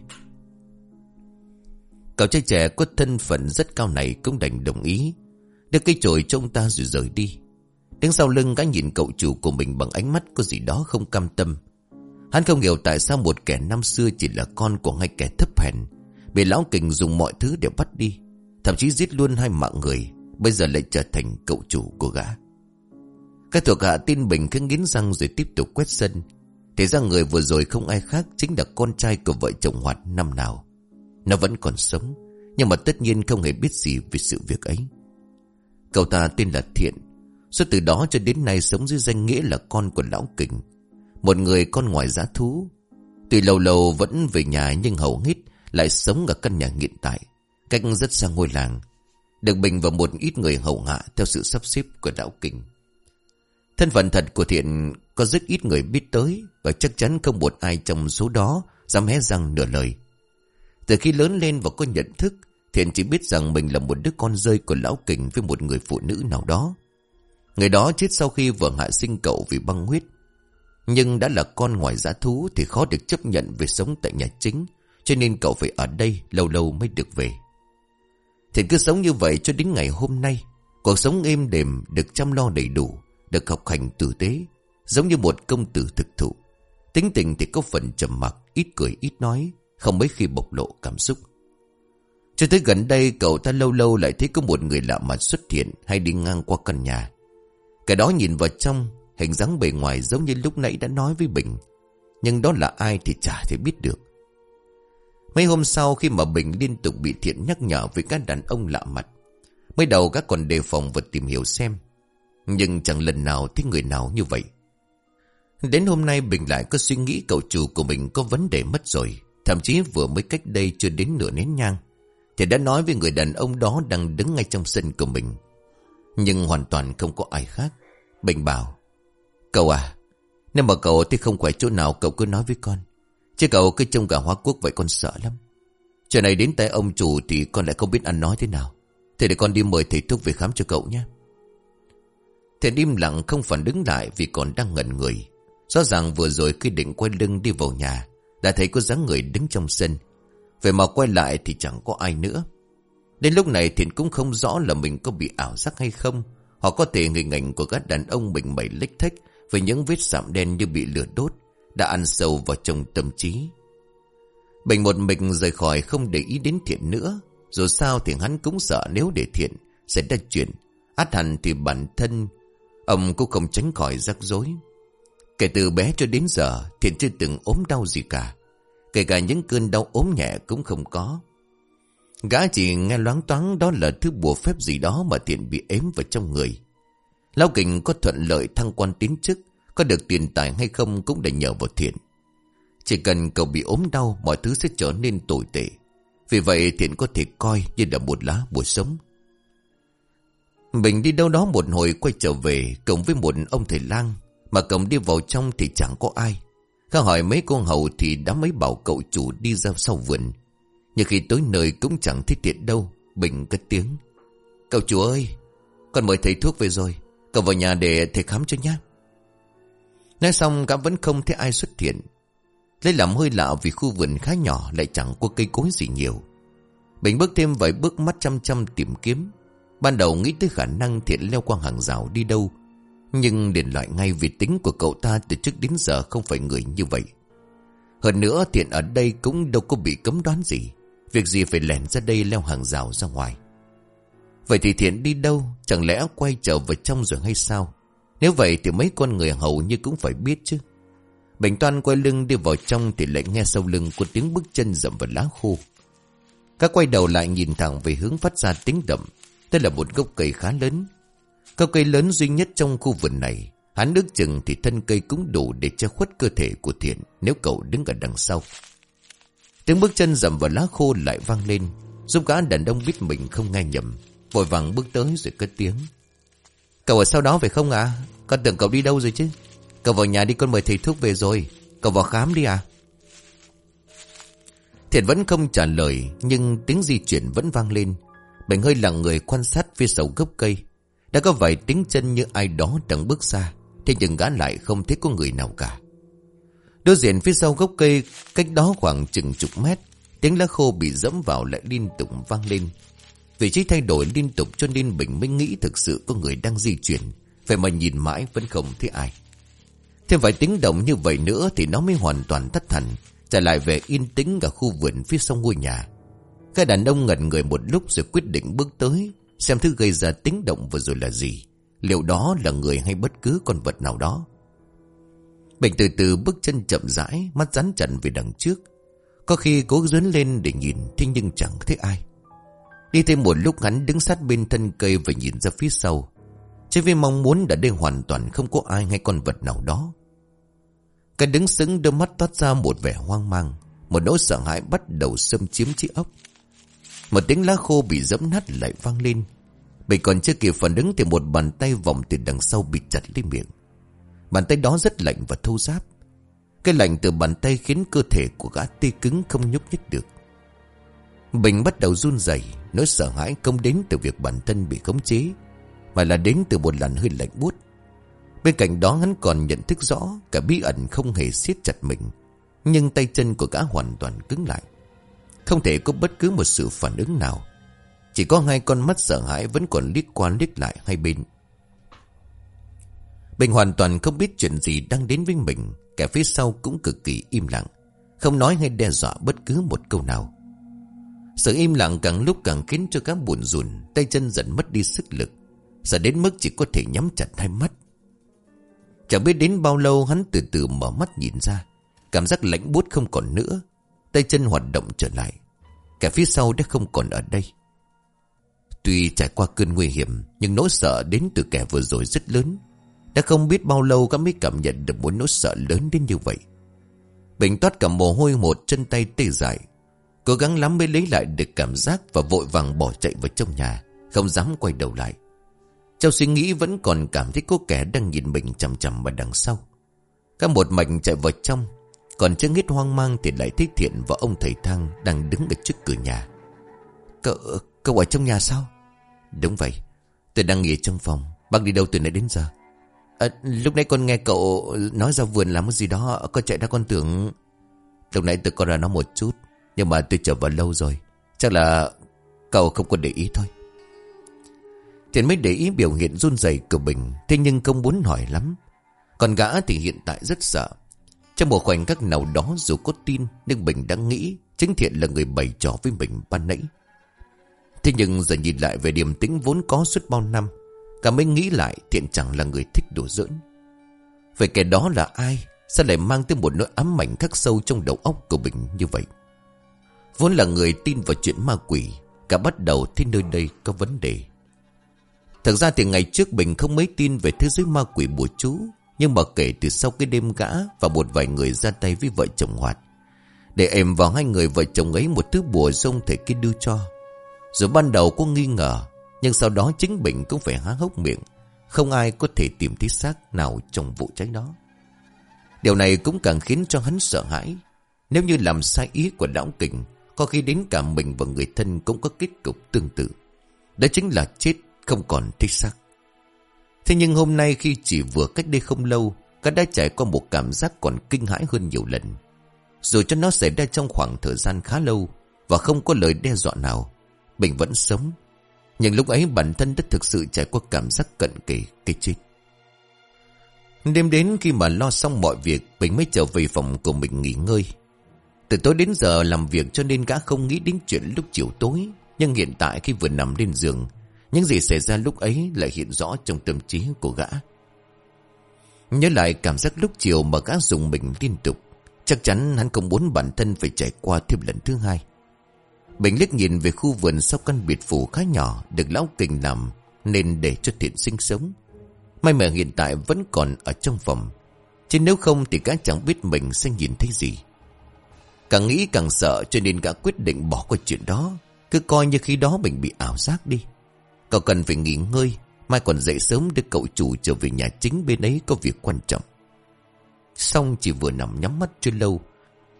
Cậu trai trẻ có thân phận rất cao này cũng đành đồng ý. Đưa cây chổi cho ông ta rồi rời đi. Đứng sau lưng gã nhìn cậu chủ của mình bằng ánh mắt có gì đó không cam tâm. Hắn không hiểu tại sao một kẻ năm xưa chỉ là con của hai kẻ thấp hèn. Bị lão kình dùng mọi thứ để bắt đi. Thậm chí giết luôn hai mạng người. Bây giờ lại trở thành cậu chủ của gã. Các thuộc hạ tin bình cứ nghiến răng rồi tiếp tục quét sân. Thế ra người vừa rồi không ai khác chính là con trai của vợ chồng Hoạt năm nào. Nó vẫn còn sống, Nhưng mà tất nhiên không hề biết gì về sự việc ấy Cậu ta tên là Thiện, Suốt từ đó cho đến nay sống dưới danh nghĩa là con của Lão Kình Một người con ngoài giá thú Tuy lâu lâu vẫn về nhà nhưng hầu hết Lại sống ở căn nhà hiện tại Cách rất xa ngôi làng, Được bình và một ít người hầu hạ Theo sự sắp xếp của Lão kinh Thân phận thật của Thiện Có rất ít người biết tới Và chắc chắn không một ai trong số đó Dám hé răng nửa lời từ khi lớn lên và có nhận thức, Thiện chỉ biết rằng mình là một đứa con rơi của lão kình với một người phụ nữ nào đó. Người đó chết sau khi vừa hạ sinh cậu vì băng huyết. Nhưng đã là con ngoài giá thú thì khó được chấp nhận về sống tại nhà chính. Cho nên cậu phải ở đây lâu lâu mới được về. Thiện cứ sống như vậy cho đến ngày hôm nay. Cuộc sống êm đềm, được chăm lo đầy đủ, được học hành tử tế, giống như một công tử thực thụ. Tính tình thì có phần trầm mặc, ít cười ít nói, không mấy khi bộc lộ cảm xúc. Cho tới gần đây cậu ta lâu lâu lại thấy có một người lạ mặt xuất hiện hay đi ngang qua căn nhà. Cái đó nhìn vào trong, hình dáng bề ngoài giống như lúc nãy đã nói với Bình. Nhưng đó là ai thì chả thể biết được. Mấy hôm sau khi mà Bình liên tục bị thiện nhắc nhở với các đàn ông lạ mặt. Mới đầu các còn đề phòng và tìm hiểu xem. Nhưng chẳng lần nào thấy người nào như vậy. Đến hôm nay Bình lại có suy nghĩ cậu chủ của mình có vấn đề mất rồi. Thậm chí vừa mới cách đây chưa đến nửa nén nhang. Thì đã nói với người đàn ông đó đang đứng ngay trong sân của mình. Nhưng hoàn toàn không có ai khác. Bình bảo. Cậu à, nếu mà cậu thì không khỏe chỗ nào cậu cứ nói với con. Chứ cậu cứ trông cả hóa quốc vậy con sợ lắm. Chuyện này đến tay ông chủ thì con lại không biết ăn nói thế nào. Thế để con đi mời thầy thuốc về khám cho cậu nhé. Thiện im lặng không phản đứng lại vì còn đang ngẩn người. Rõ ràng vừa rồi khi định quay lưng đi vào nhà, đã thấy có dáng người đứng trong sân. Về mà quay lại thì chẳng có ai nữa. Đến lúc này Thiện cũng không rõ là mình có bị ảo giác hay không. Hoặc có thể hình ảnh của các đàn ông mình mẩy lích thích với những vết sạm đen như bị lửa đốt đã ăn sâu vào trong tâm trí. Bình một mình rời khỏi không để ý đến Thiện nữa. Dù sao thì hắn cũng sợ nếu để Thiện sẽ ra chuyện. Át hẳn thì bản thân ông cũng không tránh khỏi rắc rối. Kể từ bé cho đến giờ Thiện chưa từng ốm đau gì cả. Kể cả những cơn đau ốm nhẹ cũng không có. Gã chỉ nghe loáng toáng đó là thứ bùa phép gì đó mà Thiện bị ếm vào trong người. lao Kình có thuận lợi thăng quan tiến chức, có được tiền tài hay không cũng để nhờ vào Thiện. Chỉ cần cậu bị ốm đau, mọi thứ sẽ trở nên tồi tệ. Vì vậy Thiện có thể coi như là một lá bùa sống. Mình đi đâu đó một hồi quay trở về cộng với một ông thầy lang mà cậu đi vào trong thì chẳng có ai. Khi hỏi mấy con hầu thì đã mấy bảo cậu chủ đi ra sau vườn. Nhưng khi tối nơi cũng chẳng thấy tiện đâu. Bình cất tiếng. Cậu chủ ơi, con mời thầy thuốc về rồi. Cậu vào nhà để thầy khám cho nhé. Nói xong cả vẫn không thấy ai xuất hiện. Lấy làm hơi lạ vì khu vườn khá nhỏ lại chẳng có cây cối gì nhiều. Bình bước thêm vài bước mắt chăm chăm tìm kiếm. Ban đầu nghĩ tới khả năng thiện leo qua hàng rào đi đâu nhưng liền loại ngay vì tính của cậu ta từ trước đến giờ không phải người như vậy. Hơn nữa, thiện ở đây cũng đâu có bị cấm đoán gì. Việc gì phải lẻn ra đây leo hàng rào ra ngoài. Vậy thì thiện đi đâu? Chẳng lẽ quay trở vào trong rồi hay sao? Nếu vậy thì mấy con người hầu như cũng phải biết chứ. Bình toan quay lưng đi vào trong thì lại nghe sau lưng có tiếng bước chân dậm vào lá khô. Các quay đầu lại nhìn thẳng về hướng phát ra tiếng đậm. Đây là một gốc cây khá lớn. Cao cây lớn duy nhất trong khu vườn này. Hắn ước chừng thì thân cây cũng đủ để che khuất cơ thể của thiện nếu cậu đứng ở đằng sau. Tiếng bước chân dầm vào lá khô lại vang lên. Giúp cả đàn ông biết mình không nghe nhầm. Vội vàng bước tới rồi cất tiếng. Cậu ở sau đó phải không ạ? Con tưởng cậu đi đâu rồi chứ? Cậu vào nhà đi con mời thầy thuốc về rồi. Cậu vào khám đi à? Thiện vẫn không trả lời nhưng tiếng di chuyển vẫn vang lên. Bệnh hơi lặng người quan sát phía sau gốc cây. Đã có vài tiếng chân như ai đó đang bước xa, Thế nhưng gã lại không thấy có người nào cả Đối diện phía sau gốc cây Cách đó khoảng chừng chục mét Tiếng lá khô bị dẫm vào lại liên tục vang lên Vị trí thay đổi liên tục cho nên Bình mới nghĩ thực sự có người đang di chuyển. Vậy mà nhìn mãi vẫn không thấy ai. Thêm vài tiếng động như vậy nữa Thì nó mới hoàn toàn thất thần, Trở lại về yên tĩnh cả khu vườn phía sau ngôi nhà. Cái đàn ông ngẩn người một lúc rồi quyết định bước tới, Xem thứ gây ra tiếng động vừa rồi là gì. Liệu đó là người hay bất cứ con vật nào đó? Bình từ từ bước chân chậm rãi, Mắt rắn chặn về đằng trước. Có khi cố dướn lên để nhìn, Thế nhưng chẳng thấy ai. Đi thêm một lúc hắn đứng sát bên thân cây Và nhìn ra phía sau Chỉ vì mong muốn đã đây hoàn toàn không có ai Hay con vật nào đó Cái đứng sững đôi mắt toát ra một vẻ hoang mang, Một nỗi sợ hãi bắt đầu xâm chiếm chiếc ốc một tiếng lá khô bị dẫm nát lại vang lên. Bình còn chưa kịp phản ứng thì một bàn tay vòng từ đằng sau bị chặt lên miệng. Bàn tay đó rất lạnh và thô ráp. Cái lạnh từ bàn tay khiến cơ thể của gã tê cứng không nhúc nhích được. Bình bắt đầu run rẩy, Nỗi sợ hãi không đến từ việc bản thân bị khống chế Mà là đến từ một làn hơi lạnh buốt. Bên cạnh đó hắn còn nhận thức rõ Cả bí ẩn không hề siết chặt mình Nhưng tay chân của gã hoàn toàn cứng lại. Không thể có bất cứ một sự phản ứng nào Chỉ có hai con mắt sợ hãi Vẫn còn liếc qua liếc lại hai bên. Bình hoàn toàn không biết chuyện gì đang đến với mình Kẻ phía sau cũng cực kỳ im lặng Không nói hay đe dọa bất cứ một câu nào. Sự im lặng càng lúc càng khiến cho các buồn rùn, Tay chân dần mất đi sức lực. Giờ đến mức chỉ có thể nhắm chặt hai mắt. Chẳng biết đến bao lâu hắn từ từ mở mắt nhìn ra. Cảm giác lạnh buốt không còn nữa. Tay chân hoạt động trở lại. Cả phía sau đã không còn ở đây. Tuy trải qua cơn nguy hiểm, Nhưng nỗi sợ đến từ kẻ vừa rồi rất lớn. Đã không biết bao lâu các mới cảm nhận được một nỗi sợ lớn đến như vậy. Bình toát cả mồ hôi một, chân tay tê dại. Cố gắng lắm mới lấy lại được cảm giác Và vội vàng bỏ chạy vào trong nhà Không dám quay đầu lại trong suy nghĩ vẫn còn cảm thấy có kẻ đang nhìn mình chầm chầm vào đằng sau. Các một mạch chạy vào trong. Còn chưa hết hoang mang thì lại thấy thiện và ông thầy thang đang đứng ở trước cửa nhà. Cậu, cậu ở trong nhà sao? Đúng vậy. Tôi đang nghỉ trong phòng. Bác đi đâu từ nãy đến giờ? À, lúc nãy con nghe cậu nói ra vườn làm cái gì đó. Con chạy ra con tưởng... Lúc nãy tôi còn ra nó một chút. Nhưng mà tôi trở vào lâu rồi. Chắc là cậu không có để ý thôi. Thiện mới để ý biểu hiện run rẩy của Bình Thế nhưng không muốn hỏi lắm. Còn gã thì hiện tại rất sợ. Trong một khoảnh khắc nào đó dù có tin, Nhưng Bình đang nghĩ Chính Thiện là người bày trò với mình ban nãy. Thế nhưng giờ nhìn lại về điềm tĩnh vốn có suốt bao năm, Cả mới nghĩ lại Thiện chẳng là người thích đùa giỡn. Vậy kẻ đó là ai? Sao lại mang tới một nỗi ám ảnh khắc sâu trong đầu óc của Bình như vậy? Vốn là người tin vào chuyện ma quỷ Cả bắt đầu thấy nơi đây có vấn đề. Thật ra thì ngày trước Bình không mấy tin về thế giới ma quỷ bùa chú, Nhưng mà kể từ sau cái đêm gã Và một vài người ra tay với vợ chồng Hoạt, Để em vào hai người vợ chồng ấy một thứ bùa rông thể kia đưa cho. Rồi ban đầu có nghi ngờ, Nhưng sau đó chính Bình cũng phải há hốc miệng, Không ai có thể tìm thấy xác nào trong vụ cháy đó. Điều này cũng càng khiến cho hắn sợ hãi. Nếu như làm sai ý của đảo kình có khi đến cả mình và người thân cũng có kết cục tương tự Đó chính là chết không còn thích xác. Thế nhưng hôm nay khi chỉ vừa cách đây không lâu, cả đã trải qua một cảm giác còn kinh hãi hơn nhiều lần. Dù cho nó xảy ra trong khoảng thời gian khá lâu và không có lời đe dọa nào, mình vẫn sống. Nhưng lúc ấy bản thân đã thực sự trải qua cảm giác cận kề cái chết. Đêm đến khi mà lo xong mọi việc, Bình mới trở về phòng của mình nghỉ ngơi. Từ tối đến giờ làm việc cho nên gã không nghĩ đến chuyện lúc chiều tối. Nhưng hiện tại khi vừa nằm lên giường, những gì xảy ra lúc ấy lại hiện rõ trong tâm trí của gã. Nhớ lại cảm giác lúc chiều mà gã dùng mình liên tục. Chắc chắn hắn không muốn bản thân phải trải qua thêm lần thứ hai. Bình liếc nhìn về khu vườn sau căn biệt phủ khá nhỏ được lão kình làm nên để cho thiện sinh sống. May mà hiện tại vẫn còn ở trong phòng. Chứ nếu không thì gã chẳng biết mình sẽ nhìn thấy gì. Càng nghĩ càng sợ cho nên gã quyết định bỏ qua chuyện đó. Cứ coi như khi đó mình bị ảo giác đi. Cậu cần phải nghỉ ngơi, Mai còn dậy sớm để cậu chủ trở về nhà chính bên ấy có việc quan trọng Xong chỉ vừa nằm nhắm mắt chưa lâu,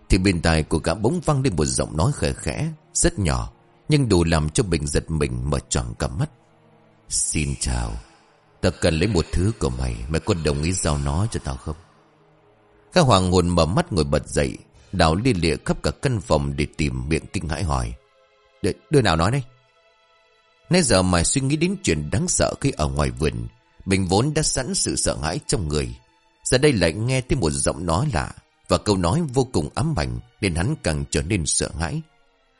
Thì bên tai của gã bỗng văng lên một giọng nói khẽ khẽ, Rất nhỏ, Nhưng đủ làm cho Bình giật mình mở tròn cả mắt Xin chào tao cần lấy một thứ của mày Mày có đồng ý giao nó cho tao không Các hoàng hồn mở mắt ngồi bật dậy Đào lia lịa khắp cả căn phòng Để tìm miệng kinh hãi hỏi Đ Đưa nào nói đây Nãy giờ mày suy nghĩ đến chuyện đáng sợ khi ở ngoài vườn. Mình vốn đã sẵn sự sợ hãi trong người. Giờ đây lại nghe thấy một giọng nói lạ. Và câu nói vô cùng ám ảnh nên hắn càng trở nên sợ hãi.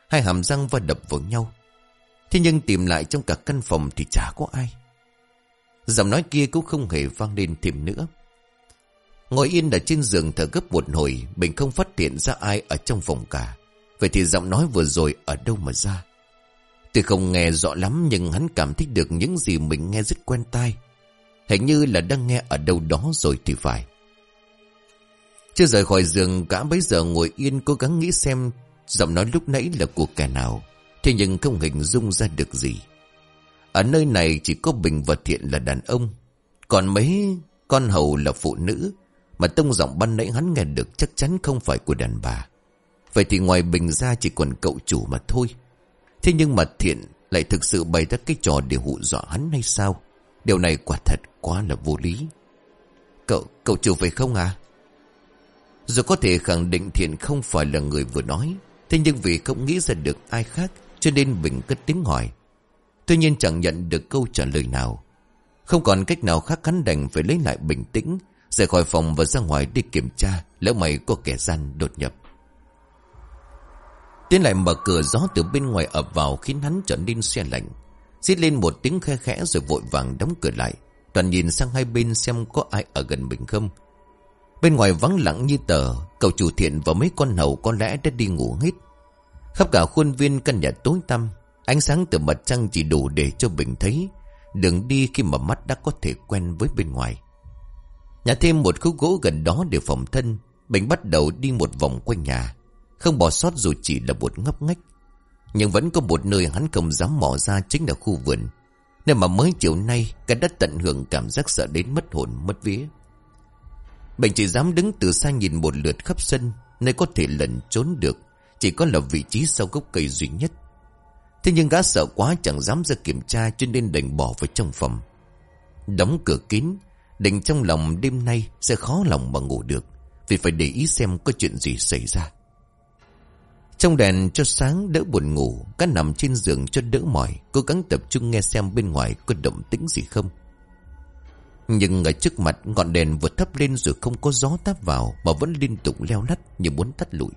Hai hàm răng va đập vào nhau. Thế nhưng tìm lại trong cả căn phòng thì chả có ai. Giọng nói kia cũng không hề vang lên thêm nữa. Ngồi yên ở trên giường thở gấp một hồi, mình không phát hiện ra ai ở trong phòng cả. Vậy thì giọng nói vừa rồi ở đâu mà ra? Tuy không nghe rõ lắm nhưng hắn cảm thấy được những gì mình nghe rất quen tai. Hình như là đang nghe ở đâu đó rồi thì phải. Chưa rời khỏi giường cả bấy giờ ngồi yên cố gắng nghĩ xem giọng nói lúc nãy là của kẻ nào. Thế nhưng không hình dung ra được gì. Ở nơi này chỉ có Bình và Thiện là đàn ông. Còn mấy con hầu là phụ nữ. Mà tông giọng ban nãy hắn nghe được chắc chắn không phải của đàn bà. Vậy thì ngoài Bình ra chỉ còn cậu chủ mà thôi. Thế nhưng mà thiện lại thực sự bày ra cái trò để hụ dọa hắn hay sao? Điều này quả thật quá là vô lý. Cậu, cậu chủ phải không à? Dù có thể khẳng định thiện không phải là người vừa nói. Thế nhưng vì không nghĩ ra được ai khác cho nên Bình cất tiếng hỏi. Tuy nhiên chẳng nhận được câu trả lời nào. Không còn cách nào khác hắn đành phải lấy lại bình tĩnh, rời khỏi phòng và ra ngoài đi kiểm tra, lỡ mày có kẻ gian đột nhập. Tiến lại mở cửa gió từ bên ngoài ập vào khiến hắn trở nên xe lạnh. Xít lên một tiếng khe khẽ rồi vội vàng đóng cửa lại. Toàn nhìn sang hai bên xem có ai ở gần mình không. Bên ngoài vắng lặng như tờ, cậu chủ thiện và mấy con hầu có lẽ đã đi ngủ hết. Khắp cả khuôn viên căn nhà tối tăm, ánh sáng từ mặt trăng chỉ đủ để cho Bình thấy đường đi khi mà mắt đã có thể quen với bên ngoài. Nhà thêm một khúc gỗ gần đó để phòng thân, Bình bắt đầu đi một vòng quanh nhà. Không bỏ sót dù chỉ là một ngấp ngách. Nhưng vẫn có một nơi hắn không dám mò ra chính là khu vườn. Nơi mà mới chiều nay, cả đất tận hưởng cảm giác sợ đến mất hồn mất vía. Bình chỉ dám đứng từ xa nhìn một lượt khắp sân, nơi có thể lẩn trốn được, chỉ có là vị trí sau gốc cây duy nhất. Thế nhưng gã sợ quá chẳng dám ra kiểm tra cho nên đành bỏ vào trong phòng. Đóng cửa kín, định trong lòng đêm nay sẽ khó lòng mà ngủ được, vì phải để ý xem có chuyện gì xảy ra. Trong đèn cho sáng đỡ buồn ngủ, cá nằm trên giường cho đỡ mỏi, cố gắng tập trung nghe xem bên ngoài có động tĩnh gì không. Nhưng ở trước mặt ngọn đèn vừa thấp lên rồi không có gió táp vào mà vẫn liên tục leo lắt như muốn tắt lụi.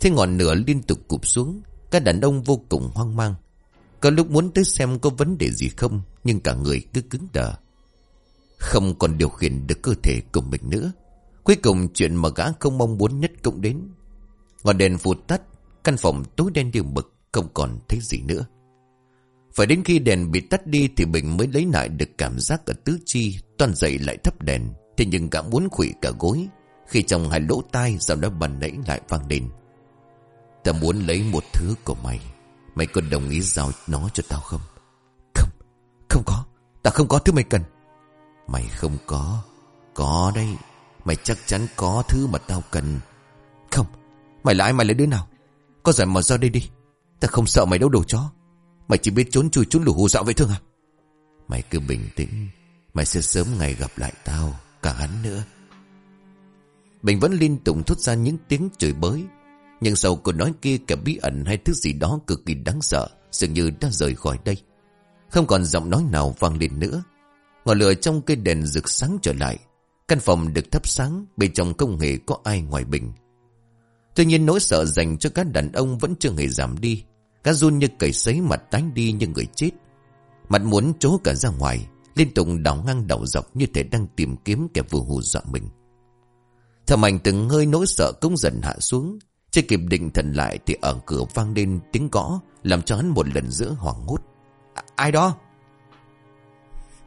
Thế ngọn lửa liên tục cụp xuống, các đàn ông vô cùng hoang mang. Có lúc muốn tới xem có vấn đề gì không, nhưng cả người cứ cứng đờ. Không còn điều khiển được cơ thể của mình nữa. Cuối cùng chuyện mà gã không mong muốn nhất cũng đến. Ngọn đèn vụt tắt, căn phòng tối đen như mực, không còn thấy gì nữa. Phải đến khi đèn bị tắt đi thì Bình mới lấy lại được cảm giác ở tứ chi, toàn dậy lại thấp đèn. Thế nhưng gã muốn khủy cả gối, khi trong hai lỗ tai sau đó bần nãy lại vang lên. Ta muốn lấy một thứ của mày, mày có đồng ý giao nó cho tao không? Không, không có, ta không có thứ mày cần. Mày không có, có đây, mày chắc chắn có thứ mà tao cần. Không, mày là ai mày là đứa nào? Có giỏi mở ra đây đi, ta không sợ mày đâu đồ chó. Mày chỉ biết trốn chui trốn lù hù dạo vậy thương à? Mày cứ bình tĩnh. Mày sẽ sớm ngày gặp lại tao Cả hắn nữa. Bình vẫn liên tục thốt ra những tiếng chửi bới. Nhưng sau câu nói kia Cả bí ẩn hay thứ gì đó cực kỳ đáng sợ Dường như đã rời khỏi đây. Không còn giọng nói nào vang lên nữa. Ngọn lửa trong cây đèn rực sáng trở lại Căn phòng được thắp sáng Bên trong không hề có ai ngoài Bình Tuy nhiên nỗi sợ dành cho các đàn ông Vẫn chưa hề giảm đi Các run như cầy sấy mặt tái đi như người chết. Mặt muốn trố cả ra ngoài, liên tục đảo ngang đảo dọc như thể đang tìm kiếm kẻ vừa hù dọa mình. Thầm ảnh từng hơi nỗi sợ cũng dần hạ xuống. Chưa kịp định thần lại thì ở cửa vang lên tiếng gõ làm cho hắn một lần giữa hoảng hốt. À, ai đó?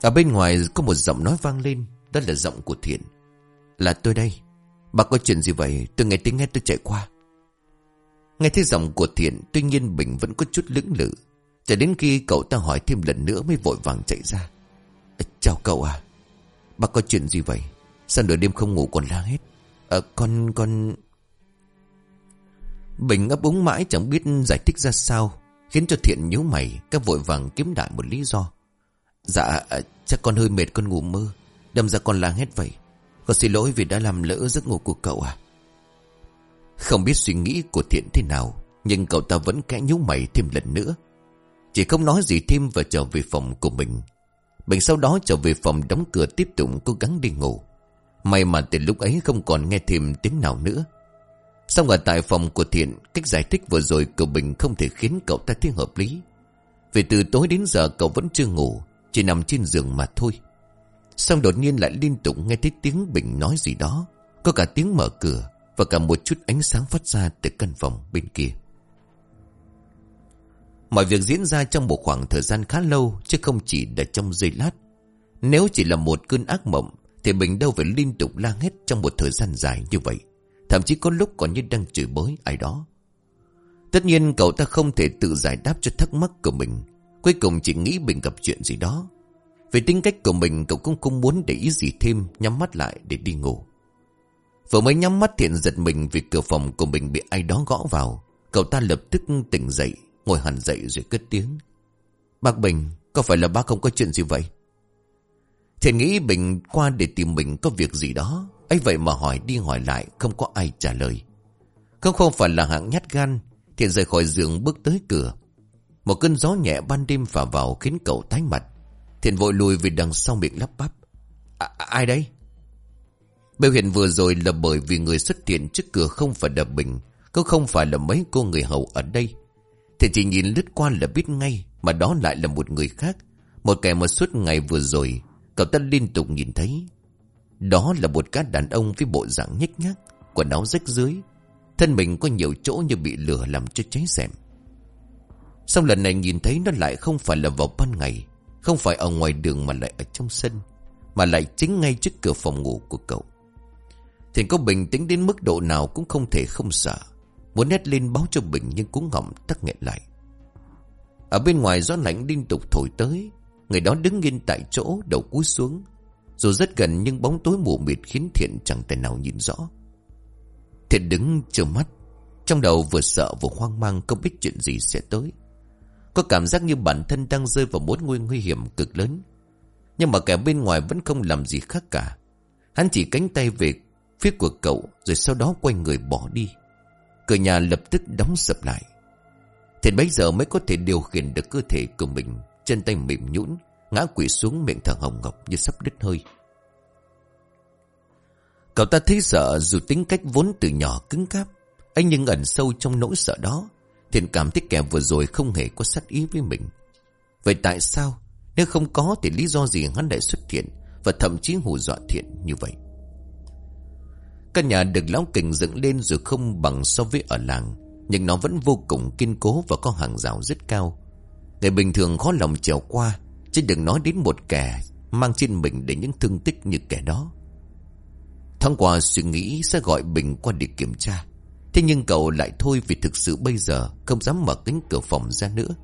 Ở bên ngoài có một giọng nói vang lên, đó là giọng của Thiện. Là tôi đây. Bà có chuyện gì vậy? Tôi nghe tiếng nghe tôi chạy qua. Nghe thấy giọng của thiện Tuy nhiên Bình vẫn có chút lưỡng lự Cho đến khi cậu ta hỏi thêm lần nữa Mới vội vàng chạy ra Chào cậu à Bác có chuyện gì vậy Sao nửa đêm không ngủ còn la hết à, ờ, Con con Bình ấp úng mãi chẳng biết giải thích ra sao Khiến cho thiện nhíu mày Các vội vàng kiếm đại một lý do Dạ ờ, chắc con hơi mệt con ngủ mơ. Đâm ra con la hết vậy. Con xin lỗi vì đã làm lỡ giấc ngủ của cậu à. Không biết suy nghĩ của thiện thế nào, Nhưng cậu ta vẫn kẽ nhú mày thêm lần nữa. Chỉ không nói gì thêm và trở về phòng của mình. Bình sau đó trở về phòng đóng cửa tiếp tục cố gắng đi ngủ. May mà từ lúc ấy không còn nghe thêm tiếng nào nữa. Xong ở tại phòng của Thiện, Cách giải thích vừa rồi của Bình không thể khiến cậu ta thấy hợp lý. Vì từ tối đến giờ cậu vẫn chưa ngủ chỉ nằm trên giường mà thôi Xong đột nhiên lại liên tục nghe thấy tiếng Bình nói gì đó, Có cả tiếng mở cửa và cả một chút ánh sáng phát ra từ căn phòng bên kia. Mọi việc diễn ra trong một khoảng thời gian khá lâu, chứ không chỉ là trong giây lát. Nếu chỉ là một cơn ác mộng, thì Bình đâu phải liên tục la hét trong một thời gian dài như vậy. Thậm chí có lúc còn như đang chửi bới ai đó. Tất nhiên cậu ta không thể tự giải đáp cho thắc mắc của mình. Cuối cùng chỉ nghĩ Bình gặp chuyện gì đó. Về tính cách của mình cậu cũng không muốn để ý gì thêm nhắm mắt lại để đi ngủ. Vừa mới nhắm mắt thiện giật mình vì cửa phòng của mình bị ai đó gõ vào. Cậu ta lập tức tỉnh dậy, Ngồi hẳn dậy rồi cất tiếng Bác Bình Có phải là bác không có chuyện gì vậy Thiện nghĩ Bình qua để tìm mình có việc gì đó ấy vậy mà hỏi đi hỏi lại Không có ai trả lời Không không phải là hạng nhát gan Thiện rời khỏi giường bước tới cửa một cơn gió nhẹ ban đêm phả vào Khiến cậu tái mặt. Thiện vội lùi về đằng sau miệng lắp bắp. À, Ai đấy? Biểu hiện vừa rồi là bởi vì người xuất hiện trước cửa không phải là Bình Cũng không phải là mấy cô người hầu ở đây. Thì chỉ nhìn lướt qua là biết ngay Mà đó lại là một người khác. Một kẻ mà suốt ngày vừa rồi Cậu ta liên tục nhìn thấy. Đó là một cá đàn ông với bộ dạng nhếch nhác Quần áo rách dưới Thân mình có nhiều chỗ như bị lửa làm cho cháy xẻm Xong lần này nhìn thấy nó lại không phải là vào ban ngày, Không phải ở ngoài đường mà lại ở trong sân, Mà lại chính ngay trước cửa phòng ngủ của cậu? Thiện có bình tĩnh đến mức độ nào cũng không thể không sợ. Muốn hét lên báo cho Bình nhưng cũng ngậm tắc nghẹn lại. Ở bên ngoài gió lạnh liên tục thổi tới, Người đó đứng yên tại chỗ, đầu cúi xuống. Dù rất gần nhưng bóng tối mù mịt khiến Thiện chẳng thể nào nhìn rõ. Thiện đứng chờ mắt, Trong đầu vừa sợ vừa hoang mang không biết chuyện gì sẽ tới. Có cảm giác như bản thân đang rơi vào mối nguy nguy hiểm cực lớn Nhưng mà kẻ bên ngoài vẫn không làm gì khác cả Hắn chỉ cánh tay về phía của cậu rồi sau đó quay người bỏ đi. Cửa nhà lập tức đóng sập lại. Thiện bấy giờ mới có thể điều khiển được cơ thể của mình, chân tay mềm nhũn ngã quỵ xuống miệng thở hồng ngọc như sắp đứt hơi. Cậu ta thấy sợ dù tính cách vốn từ nhỏ cứng cáp, anh nhưng ẩn sâu trong nỗi sợ đó. Thiện cảm thấy kẻ vừa rồi không hề có sát ý với mình. Vậy tại sao? Nếu không có thì lý do gì hắn lại xuất hiện và thậm chí hù dọa thiện như vậy? Căn nhà được lão kình dựng lên rồi không bằng so với ở làng, Nhưng nó vẫn vô cùng kiên cố và có hàng rào rất cao Người bình thường khó lòng trèo qua, Chứ đừng nói đến một kẻ Mang trên mình để những thương tích như kẻ đó Thoáng qua suy nghĩ sẽ gọi Bình qua để kiểm tra Thế nhưng cậu lại thôi vì thực sự bây giờ Không dám mở cánh cửa phòng ra nữa.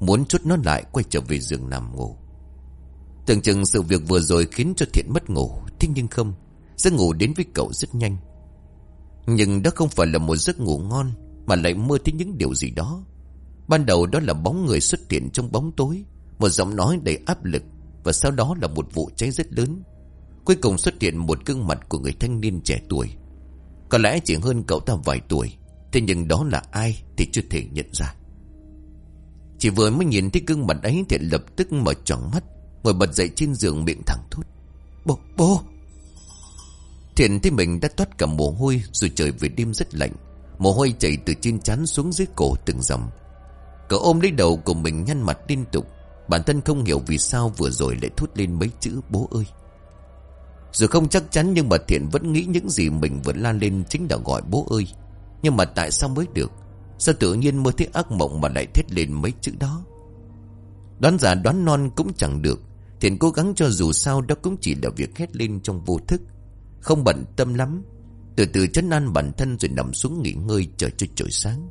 Muốn chút nó lại quay trở về giường nằm ngủ. Tưởng chừng sự việc vừa rồi khiến cho Thiện mất ngủ, Thế nhưng không, Giấc ngủ đến với cậu rất nhanh. Nhưng đó không phải là một giấc ngủ ngon, Mà lại mơ thấy những điều gì đó. Ban đầu đó là bóng người xuất hiện trong bóng tối, Một giọng nói đầy áp lực, Và sau đó là một vụ cháy rất lớn. Cuối cùng xuất hiện một gương mặt của người thanh niên trẻ tuổi. Có lẽ chỉ hơn cậu ta vài tuổi. Thế nhưng đó là ai thì chưa thể nhận ra. Chỉ vừa mới nhìn thấy gương mặt ấy Thì lập tức mở tròn mắt Ngồi bật dậy trên giường miệng thẳng thốt. Bố, bố! Thiện thấy mình đã toát cả mồ hôi Rồi trời về đêm rất lạnh. Mồ hôi chảy từ trên chán xuống dưới cổ từng dòng. Cậu ôm lấy đầu của mình nhăn mặt liên tục. Bản thân không hiểu vì sao vừa rồi lại thốt lên mấy chữ bố ơi. Dù không chắc chắn nhưng mà Thiện vẫn nghĩ những gì mình vừa la lên chính là gọi bố ơi. Nhưng mà tại sao mới được? Sao tự nhiên mơ thấy ác mộng mà lại thét lên mấy chữ đó? Đoán giả đoán non cũng chẳng được. Thiện cố gắng cho dù sao đó cũng chỉ là việc hét lên trong vô thức. Không bận tâm lắm. Từ từ chấn an bản thân rồi nằm xuống nghỉ ngơi chờ cho trời sáng.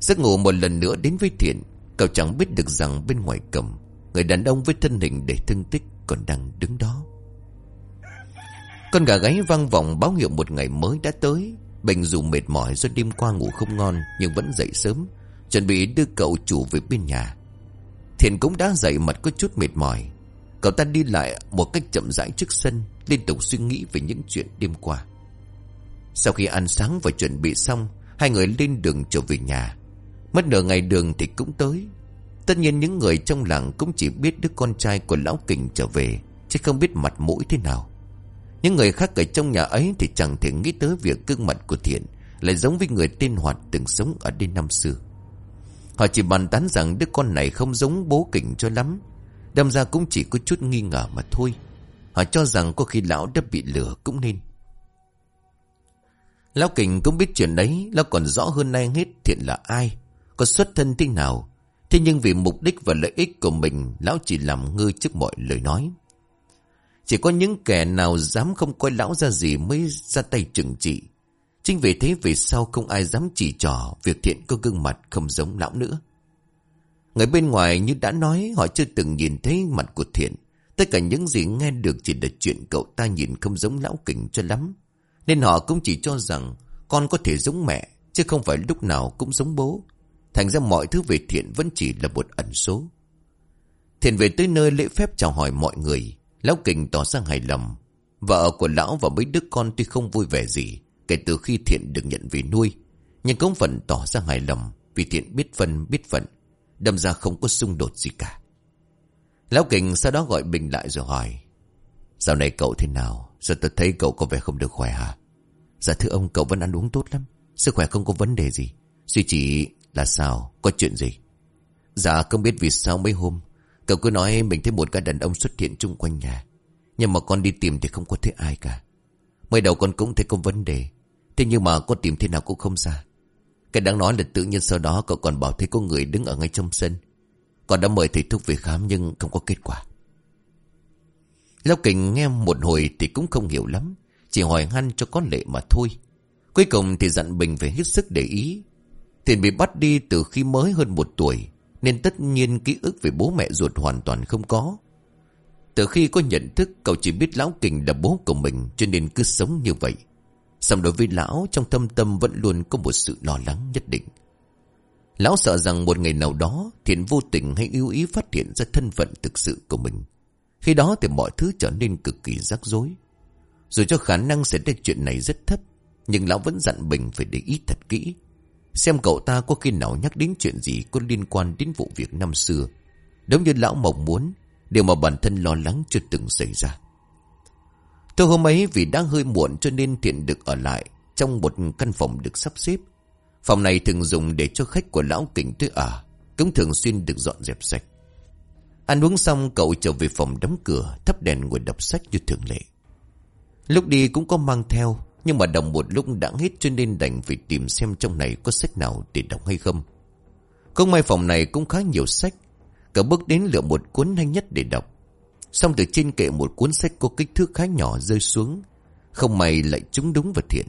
Giấc ngủ một lần nữa đến với Thiện, Cậu chẳng biết được rằng bên ngoài cầm Người đàn ông với thân hình để thương tích Còn đang đứng đó. Con gà gáy vang vọng báo hiệu một ngày mới đã tới. Bình dù mệt mỏi do đêm qua ngủ không ngon, Nhưng vẫn dậy sớm, Chuẩn bị đưa cậu chủ về bên nhà. Thiện cũng đã dậy mặt có chút mệt mỏi. Cậu ta đi lại một cách chậm rãi trước sân, Liên tục suy nghĩ về những chuyện đêm qua. Sau khi ăn sáng và chuẩn bị xong, Hai người lên đường trở về nhà. Mất nửa ngày đường thì cũng tới. Tất nhiên những người trong làng cũng chỉ biết đứa con trai của lão kình trở về, Chứ không biết mặt mũi thế nào. Những người khác ở trong nhà ấy thì chẳng thể nghĩ tới việc gương mặt của Thiện Lại giống với người tên Hoạt từng sống ở đây năm xưa. Họ chỉ bàn tán rằng đứa con này không giống bố kình cho lắm. Đâm ra cũng chỉ có chút nghi ngờ mà thôi. Họ cho rằng có khi lão đã bị lừa cũng nên. Lão Kình cũng biết chuyện đấy, Lão còn rõ hơn nay hết thiện là ai, Có xuất thân thế nào. Thế nhưng vì mục đích và lợi ích của mình, Lão chỉ làm ngơ trước mọi lời nói. Chỉ có những kẻ nào dám không coi lão ra gì Mới ra tay trừng trị Chính vì thế về sau không ai dám chỉ trỏ Việc thiện có gương mặt không giống lão nữa Người bên ngoài như đã nói Họ chưa từng nhìn thấy mặt của thiện Tất cả những gì nghe được chỉ là chuyện cậu ta nhìn không giống lão kình cho lắm. Nên họ cũng chỉ cho rằng con có thể giống mẹ, chứ không phải lúc nào cũng giống bố. Thành ra mọi thứ về thiện vẫn chỉ là một ẩn số. Thiện về tới nơi lễ phép chào hỏi mọi người. Lão Kình tỏ ra hài lòng. Vợ của lão và mấy đứa con tuy không vui vẻ gì, kể từ khi thiện được nhận về nuôi. Nhưng cũng phần tỏ ra hài lòng vì thiện biết phân, biết phận. Đâm ra không có xung đột gì cả. Lão Kình sau đó gọi Bình lại rồi hỏi. Dạo này cậu thế nào? Giờ tôi thấy cậu có vẻ không được khỏe hả? Dạ thưa ông, cậu vẫn ăn uống tốt lắm. Sức khỏe không có vấn đề gì. Suy chỉ là sao? Có chuyện gì? Dạ không biết vì sao mấy hôm Cậu cứ nói mình thấy một gã đàn ông xuất hiện chung quanh nhà. Nhưng mà con đi tìm thì không có thấy ai cả. Mới đầu con cũng thấy có vấn đề. Thế nhưng mà con tìm thế nào cũng không ra. Cái đáng nói là tự nhiên sau đó cậu còn bảo thấy có người đứng ở ngay trong sân. Con đã mời thầy thuốc về khám nhưng không có kết quả. Lão Kình nghe một hồi thì cũng không hiểu lắm. Chỉ hỏi han cho có lệ mà thôi. Cuối cùng thì dặn Bình phải hết sức để ý. Thiện bị bắt đi từ khi mới hơn một tuổi. Nên tất nhiên ký ức về bố mẹ ruột hoàn toàn không có. Từ khi có nhận thức, Cậu chỉ biết Lão Kình là bố của mình, Cho nên cứ sống như vậy. Xong đối với Lão, Trong thâm tâm vẫn luôn có một sự lo lắng nhất định. Lão sợ rằng một ngày nào đó, Thiện vô tình hay ưu ý phát hiện ra thân phận thực sự của mình. Khi đó thì mọi thứ trở nên cực kỳ rắc rối. Dù cho khả năng xảy ra chuyện này rất thấp, Nhưng Lão vẫn dặn Bình phải để ý thật kỹ. Xem cậu ta có khi nào nhắc đến chuyện gì có liên quan đến vụ việc năm xưa. Đúng như lão mộng muốn, điều mà bản thân lo lắng chưa từng xảy ra. Thôi hôm ấy vì đã hơi muộn cho nên thiện được ở lại trong một căn phòng được sắp xếp. Phòng này thường dùng để cho khách của lão kỉnh tới ở, cũng thường xuyên được dọn dẹp sạch. Ăn uống xong cậu trở về phòng đóng cửa, thắp đèn ngồi đọc sách như thường lệ. Lúc đi cũng có mang theo nhưng mà đồng một lúc đã hết cho nên đành phải tìm xem trong này có sách nào để đọc hay không. Không may phòng này cũng khá nhiều sách. Cả bước đến lựa một cuốn hay nhất để đọc. Xong từ trên kệ một cuốn sách có kích thước khá nhỏ rơi xuống. Không may lại trúng đúng vào thiện.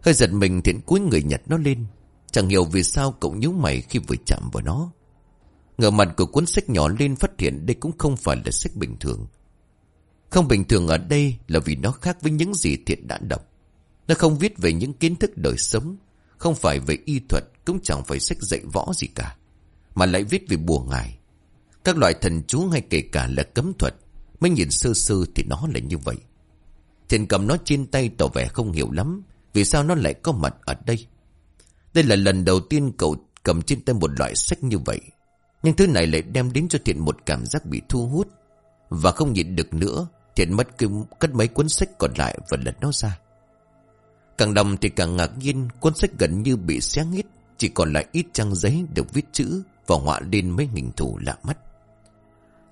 Hơi giật mình thiện cuối người nhặt nó lên. Chẳng hiểu vì sao cậu nhíu mày khi vừa chạm vào nó. Ngờ mặt của cuốn sách nhỏ lên phát hiện đây cũng không phải là sách bình thường. Không bình thường ở đây là vì nó khác với những gì thiện đã đọc. Nó không viết về những kiến thức đời sống, không phải về y thuật, cũng chẳng phải sách dạy võ gì cả, mà lại viết về bùa ngài. Các loại thần chú hay kể cả là cấm thuật, mới nhìn sơ sơ thì nó là như vậy. Thiện cầm nó trên tay tỏ vẻ không hiểu lắm, vì sao nó lại có mặt ở đây. Đây là lần đầu tiên cậu cầm trên tay một loại sách như vậy. Nhưng thứ này lại đem đến cho Thiện một cảm giác bị thu hút. Và không nhịn được nữa, Thiện mất cất mấy cuốn sách còn lại và lật nó ra. Càng đọc thì càng ngạc nhiên, Cuốn sách gần như bị xé nghít Chỉ còn lại ít trang giấy được viết chữ Và họa lên mấy hình thù lạ mắt.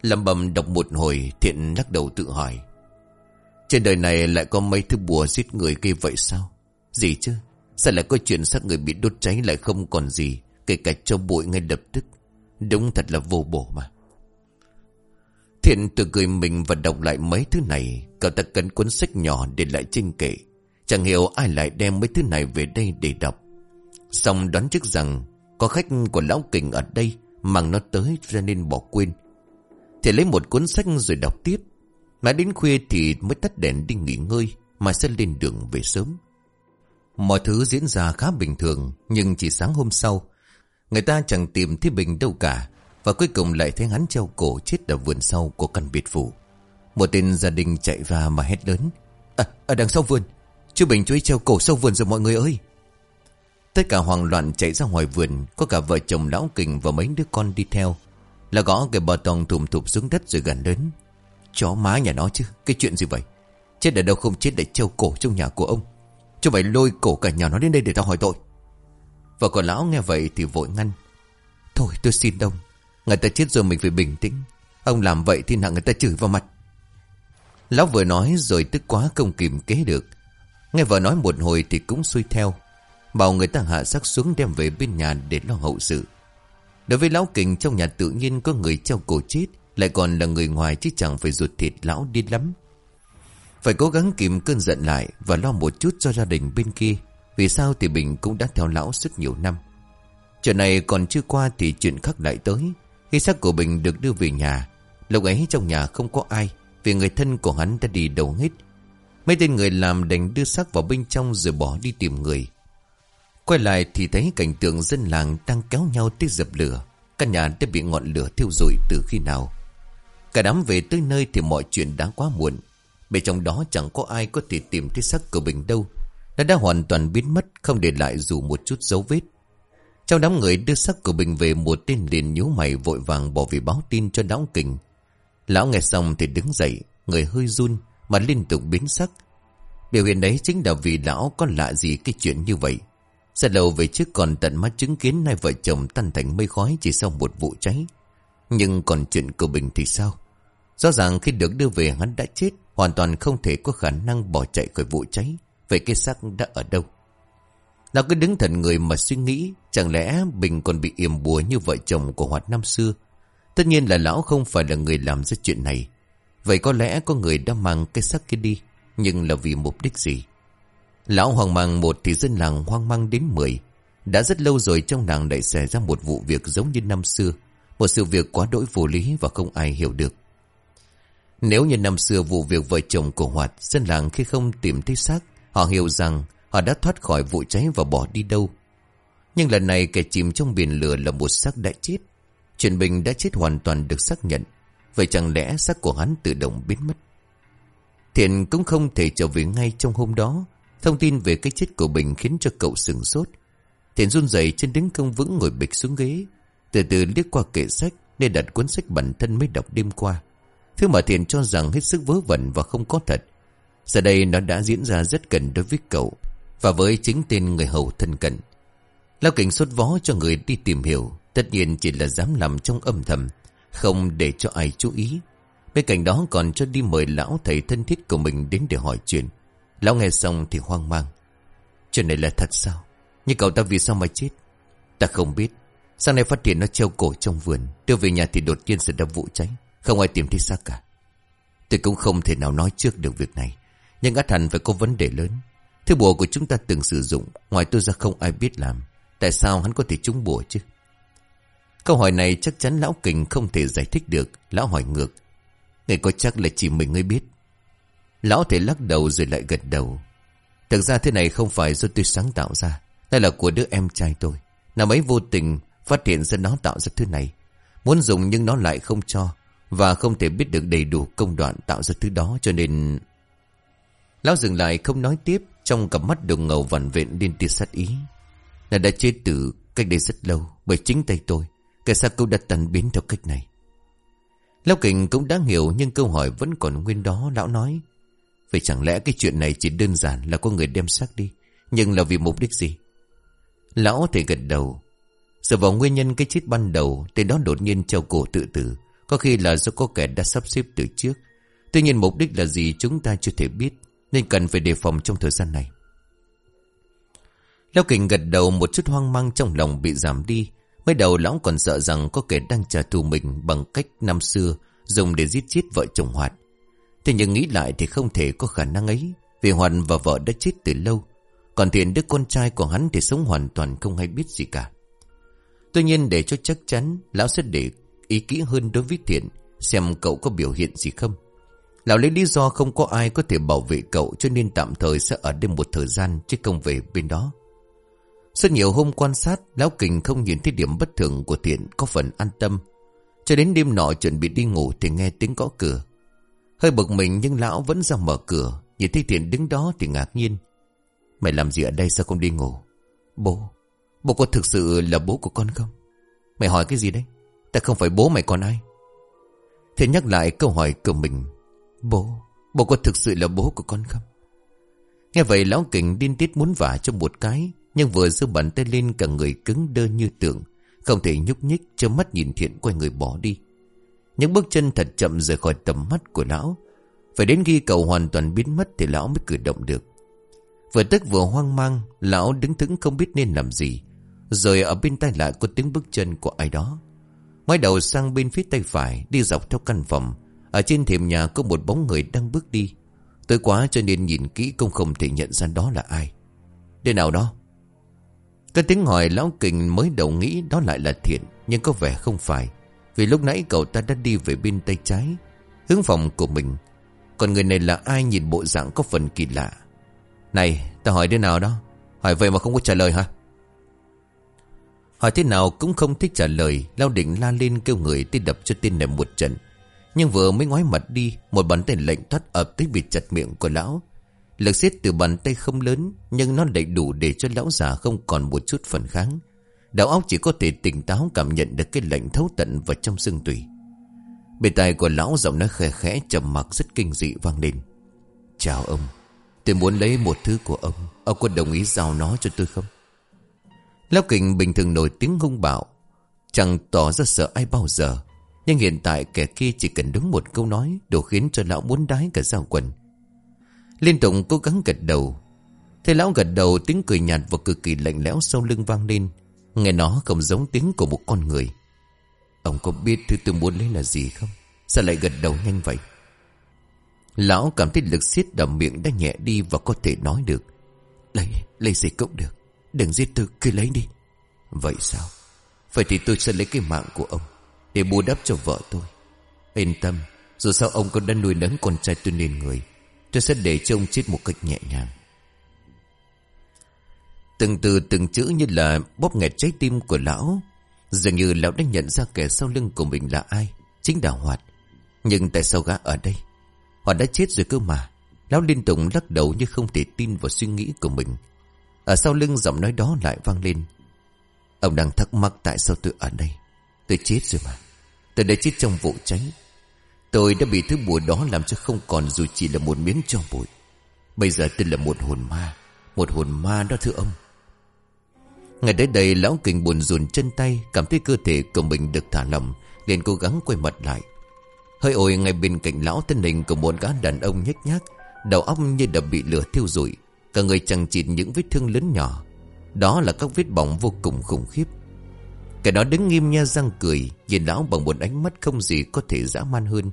Lẩm bầm đọc một hồi, Thiện lắc đầu tự hỏi, Trên đời này lại có mấy thứ bùa giết người kia vậy sao? Gì chứ? Sao lại có chuyện xác người bị đốt cháy lại không còn gì, Kể cả cho bụi ngay lập tức? Đúng thật là vô bổ mà. Thiện tự cười mình và đọc lại mấy thứ này, Cậu ta cấn cuốn sách nhỏ để lại trên kệ Chẳng hiểu ai lại đem mấy thứ này về đây để đọc. Xong đoán trước rằng có khách của lão kình ở đây mang nó tới cho nên bỏ quên. Thì lấy một cuốn sách rồi đọc tiếp. mãi đến khuya thì mới tắt đèn đi nghỉ ngơi mà sẽ lên đường về sớm. Mọi thứ diễn ra khá bình thường nhưng chỉ sáng hôm sau người ta chẳng tìm thấy Bình đâu cả và cuối cùng lại thấy hắn treo cổ chết ở vườn sau của căn biệt phủ. Một tên gia đình chạy ra mà hét lớn. À, ở đằng sau vườn, Chú Bình chú ấy treo cổ sâu vườn rồi mọi người ơi. Tất cả hoang loạn chạy ra ngoài vườn, Có cả vợ chồng lão kình và mấy đứa con đi theo. Là gõ cái bờ tòng thùm thụp xuống đất rồi gần đến Chó má nhà nó chứ, Cái chuyện gì vậy? Chết ở đâu không chết để treo cổ trong nhà của ông? Chú phải lôi cổ cả nhà nó đến đây để tao hỏi tội. Vợ của lão nghe vậy thì vội ngăn. Thôi, tôi xin ông. Người ta chết rồi mình phải bình tĩnh. Ông làm vậy thì nặng người ta chửi vào mặt. Lão vừa nói rồi tức quá không kìm kế được. Nghe vợ nói một hồi thì cũng xuôi theo. Bảo người ta hạ xác xuống đem về bên nhà để lo hậu sự. Đối với lão kình, trong nhà tự nhiên có người treo cổ chết, Lại còn là người ngoài chứ chẳng phải ruột thịt lão đi lắm. Phải cố gắng kìm cơn giận lại Và lo một chút cho gia đình bên kia, Vì sao thì Bình cũng đã theo lão suốt nhiều năm. Chuyện này còn chưa qua thì chuyện khác lại tới. Khi xác của Bình được đưa về nhà, Lúc ấy trong nhà không có ai, Vì người thân của hắn đã đi đầu hết. Mấy tên người làm đành đưa xác vào bên trong rồi bỏ đi tìm người. Quay lại thì thấy cảnh tượng dân làng đang kéo nhau tới dập lửa. Căn nhà đã bị ngọn lửa thiêu rụi từ khi nào. Cả đám về tới nơi thì mọi chuyện đã quá muộn. Bên trong đó chẳng có ai có thể tìm thấy xác của Bình đâu. Nó đã hoàn toàn biến mất, không để lại dù một chút dấu vết. Trong đám người đưa xác của Bình về một tên liền nhíu mày vội vàng bỏ về báo tin cho lão kình. Lão nghe xong thì đứng dậy, người hơi run mà liên tục biến sắc. Biểu hiện đấy chính là vì lão có lạ gì cái chuyện như vậy. Rất lâu về trước còn tận mắt chứng kiến hai vợ chồng tan thành mây khói chỉ sau một vụ cháy. Nhưng còn chuyện của Bình thì sao? Rõ ràng khi được đưa về hắn đã chết, hoàn toàn không thể có khả năng bỏ chạy khỏi vụ cháy. Vậy cái xác đã ở đâu? Lão cứ đứng thần người mà suy nghĩ, chẳng lẽ Bình còn bị yểm bùa như vợ chồng của Hoạt năm xưa? Tất nhiên là lão không phải là người làm ra chuyện này. Vậy có lẽ có người đã mang cái xác kia đi, nhưng là vì mục đích gì? Lão hoàng mang một thì dân làng hoang mang đến mười. Đã rất lâu rồi trong làng lại xảy ra một vụ việc giống như năm xưa. Một sự việc quá đỗi vô lý và không ai hiểu được. Nếu như năm xưa vụ việc vợ chồng của Hoạt, dân làng khi không tìm thấy xác, họ hiểu rằng họ đã thoát khỏi vụ cháy và bỏ đi đâu. Nhưng lần này kẻ chìm trong biển lửa là một xác đã chết. Chuyện Bình đã chết hoàn toàn được xác nhận. Vậy chẳng lẽ xác của hắn tự động biến mất? Thiện cũng không thể trở về ngay trong hôm đó. Thông tin về cái chết của Bình khiến cho cậu sừng sốt. Thiện run rẩy trên đứng không vững ngồi bịch xuống ghế. Từ từ liếc qua kệ sách để đặt cuốn sách bản thân mới đọc đêm qua. Thứ mà Thiện cho rằng hết sức vớ vẩn và không có thật. Giờ đây nó đã diễn ra rất gần đối với cậu và với chính tên người hầu thân cận. Lao cảnh sốt vó cho người đi tìm hiểu, tất nhiên chỉ là dám làm trong âm thầm, không để cho ai chú ý. Bên cạnh đó còn cho đi mời lão thầy thân thiết của mình đến để hỏi chuyện. Lão nghe xong thì hoang mang. Chuyện này là thật sao? Nhưng cậu ta vì sao mà chết? Ta không biết. Sáng nay phát hiện nó treo cổ trong vườn. Đưa về nhà thì đột nhiên xảy ra vụ cháy. Không ai tìm thấy xác cả. Tôi cũng không thể nào nói trước được việc này. Nhưng át hẳn phải có vấn đề lớn. Thứ bùa của chúng ta từng sử dụng. Ngoài tôi ra không ai biết làm. Tại sao hắn có thể trúng bùa chứ? Câu hỏi này chắc chắn lão kình không thể giải thích được. Lão hỏi ngược. Người có chắc là chỉ mình ngươi biết. Lão thể lắc đầu rồi lại gật đầu. Thực ra thế này không phải do tôi sáng tạo ra. Đây là của đứa em trai tôi. Năm ấy vô tình phát hiện ra nó tạo ra thứ này. Muốn dùng nhưng nó lại không cho. Và không thể biết được đầy đủ công đoạn tạo ra thứ đó cho nên... Lão dừng lại không nói tiếp. Trong cặp mắt đồng ngầu vằn vện liên tia sát ý. Là đã chết từ cách đây rất lâu bởi chính tay tôi. Kẻ sao câu đã tàn biến theo cách này. Lão Kình cũng đã hiểu nhưng câu hỏi vẫn còn nguyên đó. Lão nói. Vậy chẳng lẽ cái chuyện này chỉ đơn giản là có người đem xác đi. Nhưng là vì mục đích gì? Lão thì gật đầu. Dựa vào nguyên nhân cái chết ban đầu, tên đó đột nhiên treo cổ tự tử. Có khi là do có kẻ đã sắp xếp từ trước. Tuy nhiên mục đích là gì chúng ta chưa thể biết. Nên cần phải đề phòng trong thời gian này. Lão Kình gật đầu một chút hoang mang trong lòng bị giảm đi. Mới đầu lão còn sợ rằng có kẻ đang trả thù mình bằng cách năm xưa dùng để giết chết vợ chồng Hoạt. Thế nhưng nghĩ lại thì không thể có khả năng ấy, Vì Hoàn và vợ đã chết từ lâu. Còn Thiện đứa con trai của hắn thì sống hoàn toàn không hay biết gì cả. Tuy nhiên để cho chắc chắn, Lão sẽ để ý kỹ hơn đối với Thiện, Xem cậu có biểu hiện gì không. Lão lấy lý do không có ai có thể bảo vệ cậu Cho nên tạm thời sẽ ở đây một thời gian Chứ không về bên đó. Suốt nhiều hôm quan sát, Lão Kình không nhìn thấy điểm bất thường của Thiện Có phần an tâm. Cho đến đêm nọ chuẩn bị đi ngủ Thì nghe tiếng gõ cửa. Hơi bực mình nhưng lão vẫn ra mở cửa, Nhìn thấy Thiện đứng đó thì ngạc nhiên. Mày làm gì ở đây sao không đi ngủ? Bố Bố có thực sự là bố của con không? Mày hỏi cái gì đấy? Ta không phải bố mày còn ai. Thiện nhắc lại câu hỏi của mình. Bố Bố có thực sự là bố của con không? Nghe vậy lão kình điên tiết muốn vả cho một cái nhưng vừa giơ bàn tay lên cả người cứng đơ như tượng, Không thể nhúc nhích cho mắt nhìn thiện quay người bỏ đi. Những bước chân thật chậm rời khỏi tầm mắt của lão, Phải đến khi cậu hoàn toàn biến mất Thì lão mới cử động được. Vừa tức vừa hoang mang, Lão đứng thững không biết nên làm gì, Rồi ở bên tay lại có tiếng bước chân của ai đó. Ngoái đầu sang bên phía tay phải, Đi dọc theo căn phòng. Ở trên thềm nhà có một bóng người đang bước đi. Tới quá cho nên nhìn kỹ cũng không thể nhận ra đó là ai. Để nào đó? Cái tiếng hỏi lão kình mới đầu nghĩ đó lại là thiện, Nhưng có vẻ không phải. Vì lúc nãy cậu ta đã đi về bên tay trái, Hướng phòng của mình. Còn người này là ai nhìn bộ dạng có phần kỳ lạ? Này, ta hỏi thế nào đó? Hỏi vậy mà không có trả lời hả? Hỏi thế nào cũng không thích trả lời. Lao định la lên kêu người tới đập cho tên này một trận. Nhưng vừa mới ngoái mặt đi, Một bàn tay lệnh thoát ập tới bị chặt miệng của lão. Lực xiết từ bàn tay không lớn, Nhưng nó đầy đủ để cho lão già không còn một chút phần kháng. Đầu óc chỉ có thể tỉnh táo cảm nhận được cái lạnh thấu tận vào trong xương tủy. Bề tài của lão giọng nói khẽ khẽ, trầm mặc rất kinh dị vang lên. Chào ông, Tôi muốn lấy một thứ của ông. Ông có đồng ý giao nó cho tôi không? Lão kình bình thường nổi tiếng hung bạo, Chẳng tỏ ra sợ ai bao giờ. Nhưng hiện tại kẻ kia chỉ cần đúng một câu nói, Đủ khiến cho lão muốn đái cả giao quần. Liên tục cố gắng gật đầu. Thầy lão gật đầu tiếng cười nhạt và cực kỳ lạnh lẽo sau lưng vang lên. Nghe nó không giống tiếng của một con người. Ông có biết thứ tôi muốn lấy là gì không? Sao lại gật đầu nhanh vậy? Lão cảm thấy lực siết đầm miệng đã nhẹ đi và có thể nói được. Lấy, lấy gì cũng được. Đừng giết tôi, cứ lấy đi. Vậy sao? Vậy thì tôi sẽ lấy cái mạng của ông Để bù đắp cho vợ tôi. Yên tâm Dù sao ông còn đã nuôi nấng con trai tôi nên người. Tôi sẽ để cho ông chết một cách nhẹ nhàng. Từng từ, từng chữ như là bóp nghẹt trái tim của lão. Dường như lão đã nhận ra kẻ sau lưng của mình là ai. Chính là Hoạt. Nhưng tại sao gã ở đây? Hoạt đã chết rồi cơ mà. Lão liên tục lắc đầu như không thể tin vào suy nghĩ của mình. Ở sau lưng giọng nói đó lại vang lên. Ông đang thắc mắc tại sao tôi ở đây? Tôi chết rồi mà. Tôi đã chết trong vụ cháy. Tôi đã bị thứ bùa đó làm cho không còn dù chỉ là một miếng cho bụi. Bây giờ tôi là một hồn ma, Một hồn ma đó thưa ông. Ngày tới đây, lão kình buồn rùn chân tay, Cảm thấy cơ thể của mình được thả lỏng, liền cố gắng quay mặt lại. Hơi ôi, ngay bên cạnh lão thân hình của một gã đàn ông nhếch nhác, Đầu óc như đã bị lửa thiêu rụi, Cả người chẳng chịt những vết thương lớn nhỏ. Đó là các vết bỏng vô cùng khủng khiếp. Cái đó đứng nghiêm nha răng cười, Nhìn lão bằng một ánh mắt không gì có thể dã man hơn.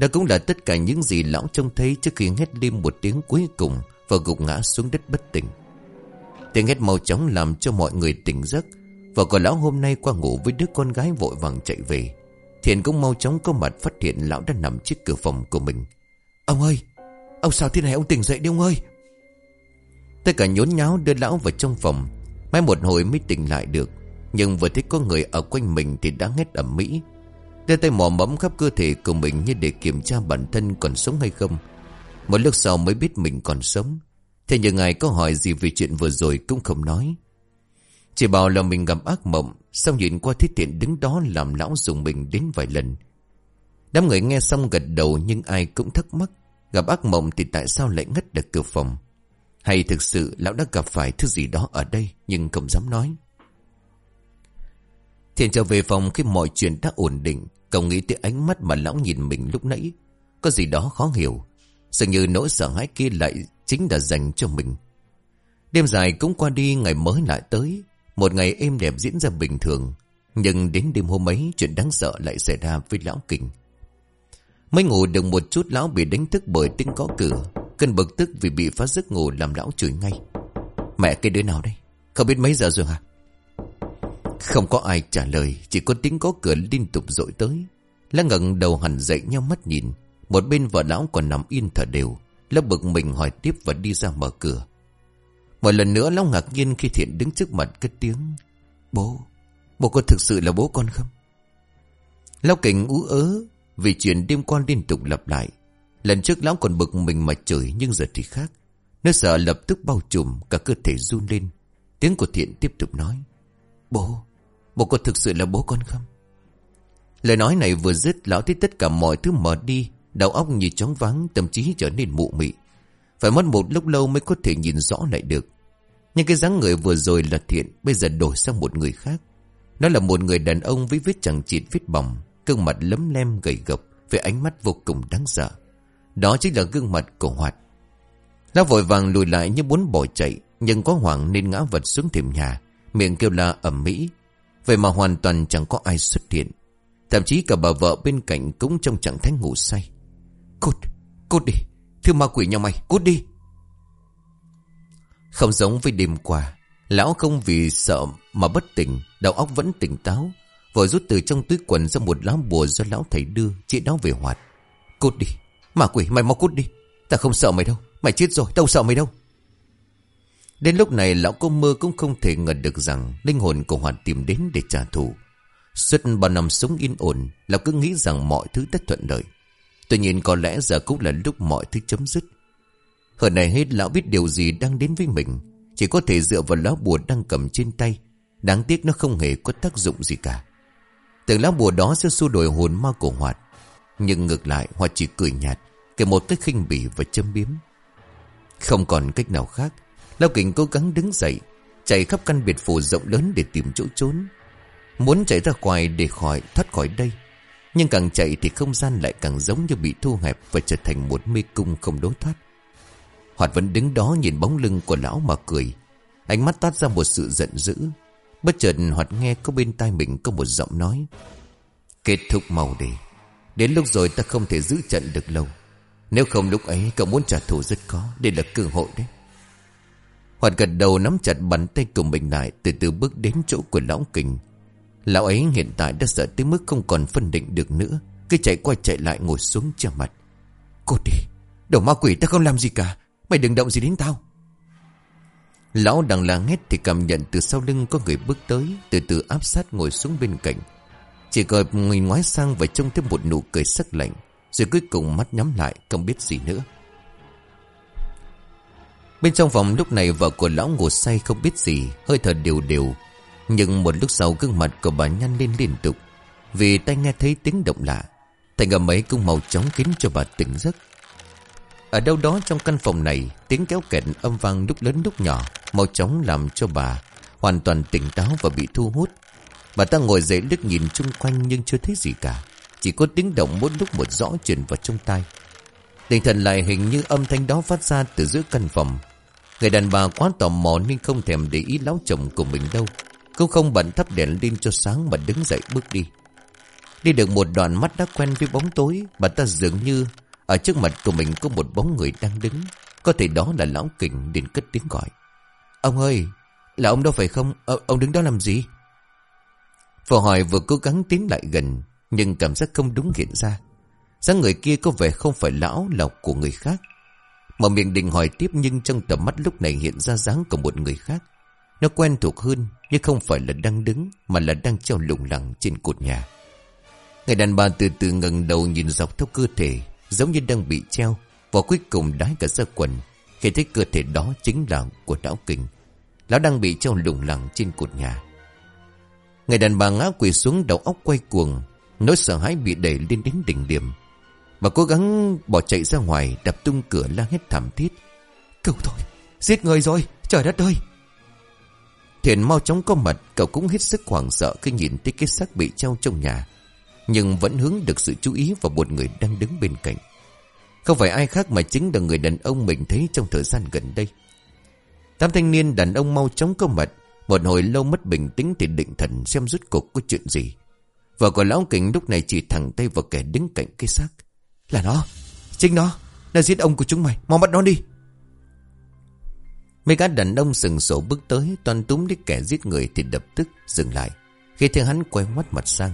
Đó cũng là tất cả những gì lão trông thấy Trước khi hét lên một tiếng cuối cùng Và gục ngã xuống đất bất tỉnh. Tiếng hét mau chóng làm cho mọi người tỉnh giấc Và còn lão hôm nay qua ngủ với đứa con gái vội vàng chạy về. Thiện cũng mau chóng có mặt phát hiện lão đã nằm trước cửa phòng của mình. Ông ơi! Ông sao thế này? Ông tỉnh dậy đi ông ơi! Tất cả nhốn nháo đưa lão vào trong phòng. Mai một hồi mới tỉnh lại được. Nhưng vừa thấy có người ở quanh mình Thì đã hét ẩm mỹ Đưa tay mò mẫm khắp cơ thể của mình Như để kiểm tra bản thân còn sống hay không. Một lúc sau mới biết mình còn sống. Thế nhưng ngài có hỏi gì về chuyện vừa rồi cũng không nói. Chỉ bảo là mình gặp ác mộng, Xong nhìn qua thiết tiện đứng đó làm lão dùng mình đến vài lần. Đám người nghe xong gật đầu nhưng ai cũng thắc mắc, Gặp ác mộng thì tại sao lại ngất được cửa phòng? Hay thực sự lão đã gặp phải thứ gì đó ở đây Nhưng không dám nói? Thiện trở về phòng khi mọi chuyện đã ổn định Cậu nghĩ tới ánh mắt mà lão nhìn mình lúc nãy Có gì đó khó hiểu. Dường như nỗi sợ hãi kia lại chính là dành cho mình. Đêm dài cũng qua đi, ngày mới lại tới. Một ngày êm đẹp diễn ra bình thường. Nhưng đến đêm hôm ấy, Chuyện đáng sợ lại xảy ra với lão kình. Mới ngủ được một chút, Lão bị đánh thức bởi tiếng có cửa. Cơn bực tức vì bị phá giấc ngủ Làm lão chửi ngay. Mẹ cái đứa nào đây? Không biết mấy giờ rồi hả? Không có ai trả lời, Chỉ có tiếng có cửa liên tục dội tới. Lá ngẩng đầu hẳn dậy nhau mắt nhìn, Một bên vợ lão còn nằm yên thở đều. Lão bực mình hỏi tiếp và đi ra mở cửa. Một lần nữa lão ngạc nhiên khi Thiện đứng trước mặt cất tiếng, Bố Bố có thực sự là bố con không? Lão cảnh ú ớ, Vì chuyện đêm qua liên tục lặp lại. Lần trước lão còn bực mình mà chửi, Nhưng giờ thì khác. Nó sợ lập tức bao trùm, cả cơ thể run lên. Tiếng của Thiện tiếp tục nói, Bố Bố có thực sự là bố con không? Lời nói này vừa dứt, Lão thấy tất cả mọi thứ mở đi, Đầu óc như chóng vắng Tâm trí trở nên mụ mị. Phải mất một lúc lâu mới có thể nhìn rõ lại được. Nhưng cái dáng người vừa rồi là thiện, Bây giờ đổi sang một người khác. Đó là một người đàn ông với vết chẳng chịt, vết bỏng, Gương mặt lấm lem, gầy gộc, Với ánh mắt vô cùng đáng sợ. Đó chính là gương mặt của Hoạt. Lão vội vàng lùi lại như muốn bỏ chạy, Nhưng có hoảng nên ngã vật xuống thềm nhà. Miệng kêu la ẩm mỹ Vậy mà hoàn toàn chẳng có ai xuất hiện. Thậm chí cả bà vợ bên cạnh cũng trong trạng thái ngủ say. Cút, cút đi. Thưa ma quỷ nhà mày, cút đi. Không giống với đêm qua Lão không vì sợ mà bất tỉnh Đầu óc vẫn tỉnh táo Vội rút từ trong túi quần ra một lá bùa do lão thầy đưa chỉ đáo về hoạt. Cút đi, ma quỷ mày mau cút đi. Ta không sợ mày đâu. Mày chết rồi, đâu sợ mày đâu. Đến lúc này lão cô mơ cũng không thể ngờ được rằng linh hồn của Hoạt tìm đến để trả thù. Suốt bao năm sống yên ổn, lão cứ nghĩ rằng mọi thứ tất thuận lợi. Tuy nhiên có lẽ giờ cũng là lúc mọi thứ chấm dứt. Hồi này hết lão biết điều gì đang đến với mình. Chỉ có thể dựa vào lá bùa đang cầm trên tay. Đáng tiếc nó không hề có tác dụng gì cả. Tưởng lá bùa đó sẽ xua đổi hồn ma của Hoạt. Nhưng ngược lại Hoạt chỉ cười nhạt, kể một cách khinh bỉ và châm biếm. Không còn cách nào khác. Lão Kình cố gắng đứng dậy, chạy khắp căn biệt phủ rộng lớn để tìm chỗ trốn. Muốn chạy ra ngoài để khỏi thoát khỏi đây. Nhưng càng chạy thì không gian lại càng giống như bị thu hẹp và trở thành một mê cung không đối thoát. Hoạt vẫn đứng đó nhìn bóng lưng của lão mà cười. Ánh mắt toát ra một sự giận dữ. Bất chợt Hoạt nghe có bên tai mình có một giọng nói. Kết thúc màu đi. Đến lúc rồi ta không thể giữ trận được lâu. Nếu không lúc ấy cậu muốn trả thù rất khó. Đây là cơ hội đấy. Hoạt gật đầu nắm chặt bàn tay của mình lại, Từ từ bước đến chỗ của lão kình. Lão ấy hiện tại đã sợ tới mức không còn phân định được nữa, Cứ chạy qua chạy lại ngồi xuống che mặt. Cô đi, Đầu ma quỷ ta không làm gì cả, Mày đừng động gì đến tao. Lão đang là hét thì cảm nhận từ sau lưng có người bước tới, Từ từ áp sát ngồi xuống bên cạnh. Chỉ gọi người ngoái sang và trông thêm một nụ cười sắc lạnh, Rồi cuối cùng mắt nhắm lại, không biết gì nữa. Bên trong phòng lúc này vợ của lão ngủ say không biết gì, Hơi thở đều đều. Nhưng một lúc sau gương mặt của bà nhăn lên liên tục. Vì tay nghe thấy tiếng động lạ Thành âm ấy cũng màu chóng kín cho bà tỉnh giấc. Ở đâu đó trong căn phòng này, Tiếng kéo kẹt âm vang lúc lớn lúc nhỏ Màu chóng làm cho bà Hoàn toàn tỉnh táo và bị thu hút. Bà ta ngồi dậy lướt nhìn chung quanh Nhưng chưa thấy gì cả. Chỉ có tiếng động mỗi lúc một rõ truyền vào trong tai. Tinh thần lại hình như âm thanh đó phát ra từ giữa căn phòng. Người đàn bà quá tò mò nên không thèm để ý lão chồng của mình đâu. Cô không bận thắp đèn lên cho sáng mà đứng dậy bước đi. Đi được một đoạn mắt đã quen với bóng tối, bà ta dường như ở trước mặt của mình có một bóng người đang đứng. Có thể đó là lão kình liền cất tiếng gọi. Ông ơi, là ông đâu phải không? Ờ, ông đứng đó làm gì? Phò hỏi vừa cố gắng tiến lại gần, nhưng cảm giác không đúng hiện ra. Sáng người kia có vẻ không phải lão lộc của người khác. Mở miệng định hỏi tiếp nhưng trong tầm mắt lúc này hiện ra dáng của một người khác. Nó quen thuộc hơn, nhưng không phải là đang đứng, mà là đang treo lủng lẳng trên cột nhà. Người đàn bà từ từ ngẩng đầu nhìn dọc theo cơ thể, giống như đang bị treo, và cuối cùng đái cả ra quần khi thấy cơ thể đó chính là của lão kinh. Lão đang bị treo lủng lẳng trên cột nhà. Người đàn bà ngã quỳ xuống đầu óc quay cuồng, Nỗi sợ hãi bị đẩy lên đến đỉnh điểm Bà cố gắng bỏ chạy ra ngoài, Đập tung cửa la hết thảm thiết. Cậu thôi Giết người rồi, Trời đất ơi. Thiện mau chóng có mặt, Cậu cũng hết sức hoảng sợ Khi nhìn thấy cái xác bị treo trong nhà. Nhưng vẫn hướng được sự chú ý vào một người đang đứng bên cạnh. Không phải ai khác mà chính là người đàn ông mình thấy trong thời gian gần đây. Tám thanh niên đàn ông mau chóng có mặt. Một hồi lâu mất bình tĩnh thì định thần xem rút cuộc có chuyện gì. Vợ của lão kình lúc này chỉ thẳng tay vào kẻ đứng cạnh cái xác là nó. Chính nó. Nó giết ông của chúng mày. Mau bắt nó đi. Mấy gã đàn ông sừng sổ bước tới Toàn túm đi kẻ giết người thì đập tức, dừng lại. Khi thấy hắn quay mắt mặt sang,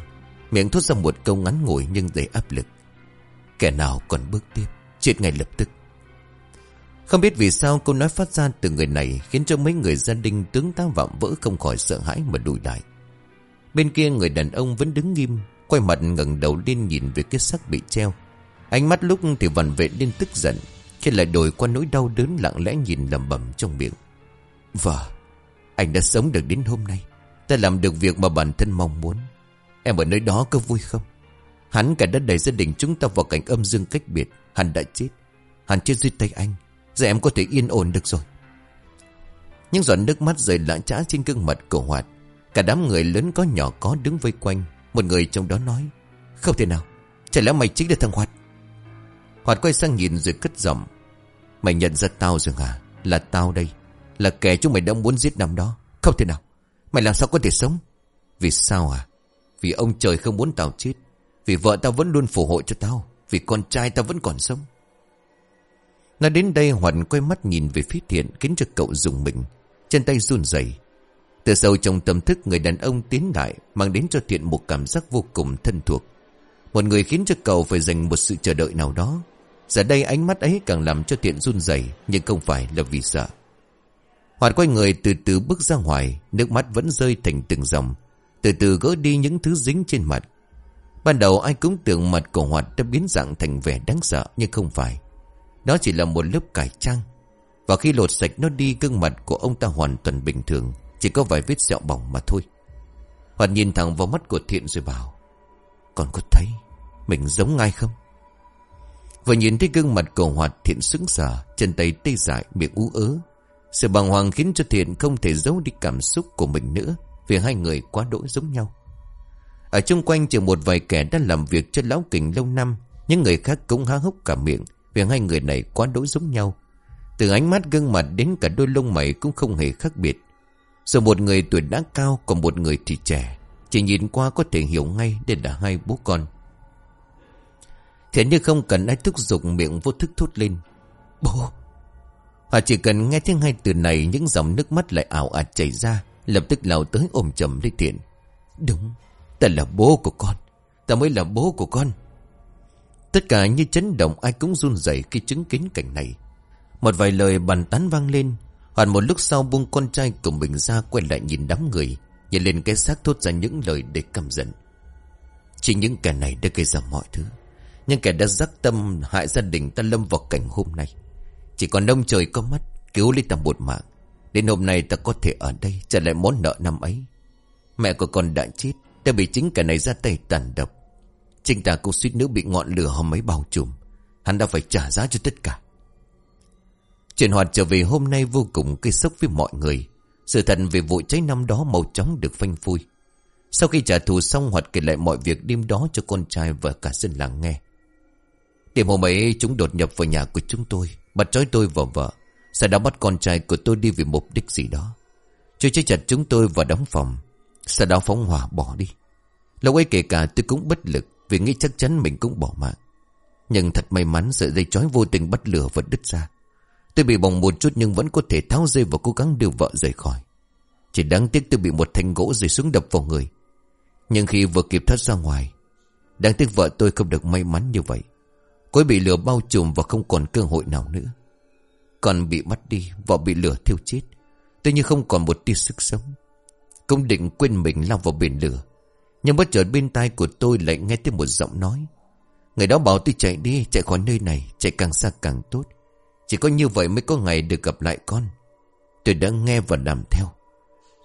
Miệng thốt ra một câu ngắn ngủi nhưng đầy áp lực. Kẻ nào còn bước tiếp? Chết ngay lập tức. Không biết vì sao câu nói phát ra từ người này Khiến cho mấy người gia đình tướng tá vạm vỡ Không khỏi sợ hãi mà đùi lại. Bên kia người đàn ông vẫn đứng nghiêm Quay mặt ngẩng đầu lên nhìn về cái xác bị treo. Ánh mắt lúc thì vằn vện lên tức giận, Khi lại đổi qua nỗi đau đớn lặng lẽ nhìn lầm bầm trong miệng. Vợ Anh đã sống được đến hôm nay, Ta làm được việc mà bản thân mong muốn. Em ở nơi đó có vui không? Hắn cả đất đầy gia đình chúng ta vào cảnh âm dương cách biệt, Hắn đã chết. Hắn chết dưới tay anh, Giờ em có thể yên ổn được rồi. Những giọt nước mắt rơi lãng trã trên gương mặt cổ Hoạt. Cả đám người lớn có nhỏ có đứng vây quanh, Một người trong đó nói, Không thể nào Chả lẽ mày chính là thằng Hoạt Hoạt quay sang nhìn rồi cất giọng. Mày nhận ra tao rồi hả? Là tao đây. Là kẻ chúng mày đã muốn giết năm đó. Không thể nào. Mày làm sao có thể sống? Vì sao à Vì ông trời không muốn tao chết. Vì vợ tao vẫn luôn phù hộ cho tao. Vì con trai tao vẫn còn sống. Nói đến đây, Hoạt quay mắt nhìn về phía thiện, Khiến cho cậu dùng mình. Chân tay run rẩy. Từ sâu trong tâm thức, người đàn ông tiến lại, Mang đến cho thiện một cảm giác vô cùng thân thuộc. Một người khiến cho cậu phải dành một sự chờ đợi nào đó. Giờ đây ánh mắt ấy càng làm cho tiện run rẩy, nhưng không phải là vì sợ. Hoạt quay người từ từ bước ra ngoài, Nước mắt vẫn rơi thành từng dòng, Từ từ gỡ đi những thứ dính trên mặt. Ban đầu ai cũng tưởng mặt của Hoạt đã biến dạng thành vẻ đáng sợ, Nhưng không phải. Đó chỉ là một lớp cải trang. Và khi lột sạch nó đi, gương mặt của ông ta hoàn toàn bình thường, Chỉ có vài vết sẹo bỏng mà thôi. Hoạt nhìn thẳng vào mắt của Thiện rồi bảo, Còn có thấy Mình giống ai không? Vừa nhìn thấy gương mặt của Hoạt Thiện sững sờ, Chân tay tê dại, miệng ú ớ. Sự bàng hoàng khiến cho Thiện không thể giấu đi cảm xúc của mình nữa, Vì hai người quá đỗi giống nhau. Ở chung quanh chỉ một vài kẻ đã làm việc cho lão kình lâu năm, Những người khác cũng há hốc cả miệng, Vì hai người này quá đỗi giống nhau. Từ ánh mắt gương mặt đến cả đôi lông mày cũng không hề khác biệt. Rồi một người tuổi đã cao, còn một người thì trẻ, Chỉ nhìn qua có thể hiểu ngay đây là hai bố con. Thế như không cần ai thúc giục miệng vô thức thốt lên. Bố! Họ chỉ cần nghe tiếng hai từ này Những dòng nước mắt lại ảo ạt chảy ra, Lập tức lao tới ôm chầm lấy thiện. Đúng, Ta là bố của con. Ta mới là bố của con. Tất cả như chấn động ai cũng run rẩy khi chứng kiến cảnh này. Một vài lời bàn tán vang lên. Hoàn một lúc sau buông con trai của mình ra Quay lại nhìn đám người, Nhìn lên cái xác thốt ra những lời để cầm giận. Chỉ những kẻ này đã gây ra mọi thứ nhưng kẻ đã giác tâm hại gia đình ta lâm vào cảnh hôm nay. Chỉ còn ông trời có mắt, Cứu lấy ta một mạng. Đến hôm nay ta có thể ở đây Trả lại món nợ năm ấy. Mẹ của con đã chết, Ta bị chính kẻ này ra tay tàn độc. Chính ta cũng suýt nữa bị ngọn lửa hôm ấy bao trùm. Hắn đã phải trả giá cho tất cả. Chuyện hoạt trở về hôm nay vô cùng gây sốc với mọi người. Sự thật về vụ cháy năm đó màu chóng được phanh phui. Sau khi trả thù xong, Hoạt kể lại mọi việc đêm đó cho con trai và cả dân làng nghe. Đêm hôm ấy, chúng đột nhập vào nhà của chúng tôi. Bắt trói tôi và vợ Sau đó bắt con trai của tôi đi vì mục đích gì đó. Chúng chơi chặt chúng tôi và đóng phòng. Sau đó phóng hỏa bỏ đi. Lâu ấy kể cả tôi cũng bất lực, Vì nghĩ chắc chắn mình cũng bỏ mạng. Nhưng thật may mắn sợi dây chói vô tình bắt lửa và đứt ra. Tôi bị bỏng một chút nhưng vẫn có thể tháo dây và cố gắng đưa vợ rời khỏi. Chỉ đáng tiếc tôi bị một thanh gỗ rơi xuống đập vào người. Nhưng khi vừa kịp thoát ra ngoài, Đáng tiếc vợ tôi không được may mắn như vậy. Cô ấy bị lửa bao trùm và không còn cơ hội nào nữa. Còn bị bắt đi, Vợ bị lửa thiêu chết. Tôi như không còn một tia sức sống. Cũng định quên mình lao vào biển lửa. Nhưng bất chợt bên tai của tôi lại nghe thấy một giọng nói. Người đó bảo tôi chạy đi, Chạy khỏi nơi này, Chạy càng xa càng tốt. Chỉ có như vậy mới có ngày được gặp lại con. Tôi đã nghe và làm theo.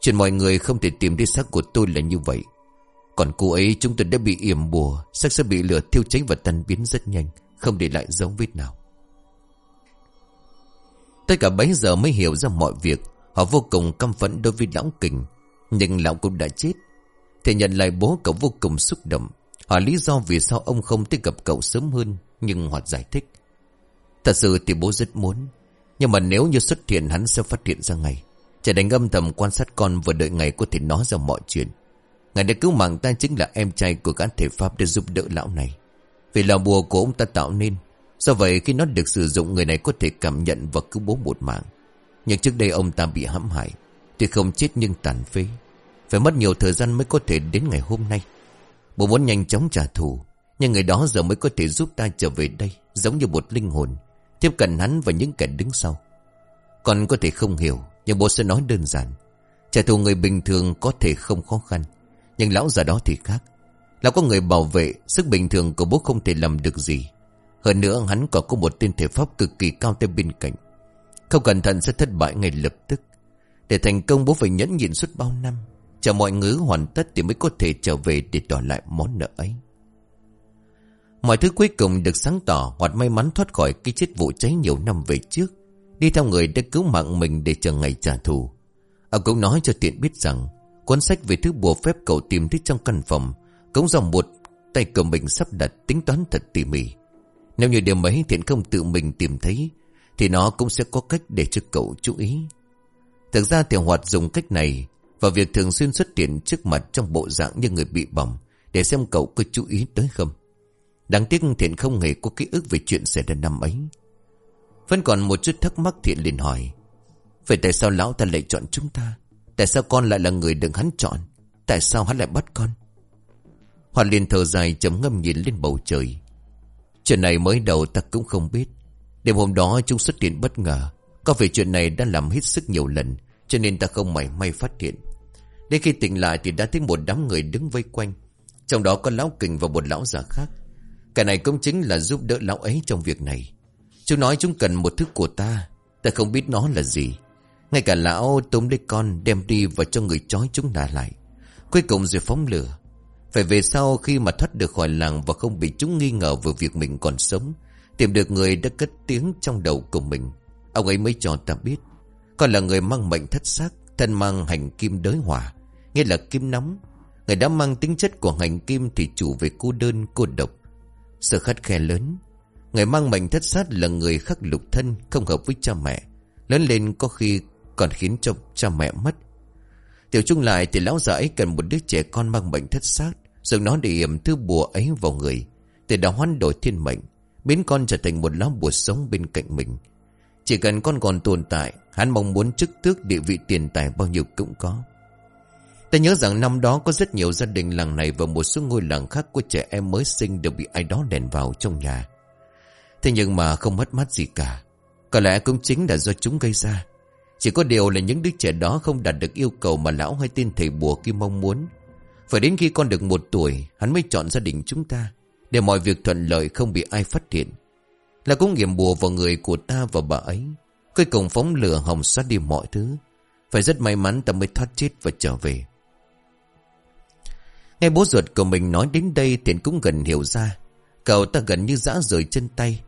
Chuyện mọi người không thể tìm đi xác của tôi là như vậy. Còn cô ấy chúng tôi đã bị yểm bùa, Xác sẽ bị lửa thiêu cháy và tan biến rất nhanh không để lại dấu vết nào. Tất cả bấy giờ mới hiểu ra mọi việc. Họ vô cùng căm phẫn đối với lão kình, Nhưng lão cũng đã chết. Thể nhận lại bố cậu vô cùng xúc động. Họ lý do vì sao ông không tới gặp cậu sớm hơn, Nhưng họ giải thích. Thật sự thì bố rất muốn, Nhưng mà nếu như xuất hiện hắn sẽ phát hiện ra ngày Trẻ đánh âm thầm quan sát con Vừa đợi ngày có thể nói ra mọi chuyện. Ngài đã cứu mạng ta chính là em trai của các thể pháp Để giúp đỡ lão này vì là bùa của ông ta tạo nên. Do vậy khi nó được sử dụng, Người này có thể cảm nhận và cứu bố một mạng. Nhưng trước đây ông ta bị hãm hại, Thì không chết nhưng tàn phế. Phải mất nhiều thời gian mới có thể đến ngày hôm nay. Bố muốn nhanh chóng trả thù, Nhưng người đó giờ mới có thể giúp ta trở về đây, Giống như một linh hồn, Tiếp cận hắn và những kẻ đứng sau. Còn có thể không hiểu, Nhưng bố sẽ nói đơn giản. Trả thù người bình thường có thể không khó khăn, Nhưng lão già đó thì khác là có người bảo vệ, Sức bình thường của bố không thể làm được gì. Hơn nữa, hắn còn có một tên thể pháp cực kỳ cao tới bên cạnh. Không cẩn thận sẽ thất bại ngay lập tức. Để thành công, bố phải nhẫn nhịn suốt bao năm. Chờ mọi ngứ hoàn tất thì mới có thể trở về để đòi lại món nợ ấy. Mọi thứ cuối cùng được sáng tỏ Hoạt may mắn thoát khỏi cái chết vụ cháy nhiều năm về trước. Đi theo người đã cứu mạng mình để chờ ngày trả thù. Ông cũng nói cho tiện biết rằng, Cuốn sách về thứ bùa phép cậu tìm thấy trong căn phòng cống dòng một tay cầm mình sắp đặt tính toán thật tỉ mỉ. Nếu như điều mấy thiện không tự mình tìm thấy, thì nó cũng sẽ có cách để cho cậu chú ý. Thực ra tiểu hoạt dùng cách này và việc thường xuyên xuất hiện trước mặt trong bộ dạng như người bị bỏng để xem cậu có chú ý tới không. Đáng tiếc thiện không hề có ký ức về chuyện xảy ra năm ấy. Vẫn còn một chút thắc mắc thiện liền hỏi. Vậy tại sao lão ta lại chọn chúng ta? Tại sao con lại là người được hắn chọn? Tại sao hắn lại bắt con? Hoàn liền thở dài chấm ngâm nhìn lên bầu trời. Chuyện này mới đầu ta cũng không biết. Đêm hôm đó chúng xuất hiện bất ngờ. Có vẻ chuyện này đã làm hết sức nhiều lần, Cho nên ta không mảy may phát hiện. Đến khi tỉnh lại thì đã thấy một đám người đứng vây quanh. Trong đó có lão kình và một lão già khác. Cả này cũng chính là giúp đỡ lão ấy trong việc này. Chúng nói chúng cần một thứ của ta. Ta không biết nó là gì. Ngay cả lão tóm lấy con đem đi và cho người trói chúng đà lại. Cuối cùng rồi phóng lửa. Phải về sau khi mà thoát được khỏi làng Và không bị chúng nghi ngờ về việc mình còn sống, Tìm được người đã cất tiếng trong đầu của mình. Ông ấy mới cho ta biết Còn là người mang mệnh thất xác, Thân mang hành kim đới hỏa, Nghĩa là kim nóng Người đã mang tính chất của hành kim Thì chủ về cô đơn, cô độc. Sự khắt khe lớn, Người mang mệnh thất sát là người khắc lục thân, Không hợp với cha mẹ. Lớn lên có khi còn khiến cho cha mẹ mất. Tiểu chung lại thì lão già ấy cần một đứa trẻ con mang bệnh thất sát Dùng nó để yểm thứ bùa ấy vào người. Từ đó hoán đổi thiên mệnh, Biến con trở thành một lá bùa sống bên cạnh mình. Chỉ cần con còn tồn tại, Hắn mong muốn chức tước địa vị tiền tài bao nhiêu cũng có. Ta nhớ rằng năm đó có rất nhiều gia đình làng này Và một số ngôi làng khác của trẻ em mới sinh Đều bị ai đó đèn vào trong nhà. Thế nhưng mà không mất mát gì cả. Có lẽ cũng chính là do chúng gây ra. Chỉ có điều là những đứa trẻ đó không đạt được yêu cầu Mà lão hay tin thầy bùa kia mong muốn. Phải đến khi con được một tuổi, Hắn mới chọn gia đình chúng ta, Để mọi việc thuận lợi không bị ai phát hiện. Là cũng nghiệm bùa vào người của ta và bà ấy Cuối cùng phóng lửa hồng sát đi mọi thứ. Phải rất may mắn ta mới thoát chết và trở về. Nghe bố ruột của mình nói đến đây Thiện cũng gần hiểu ra. Cậu ta gần như dã rời chân tay.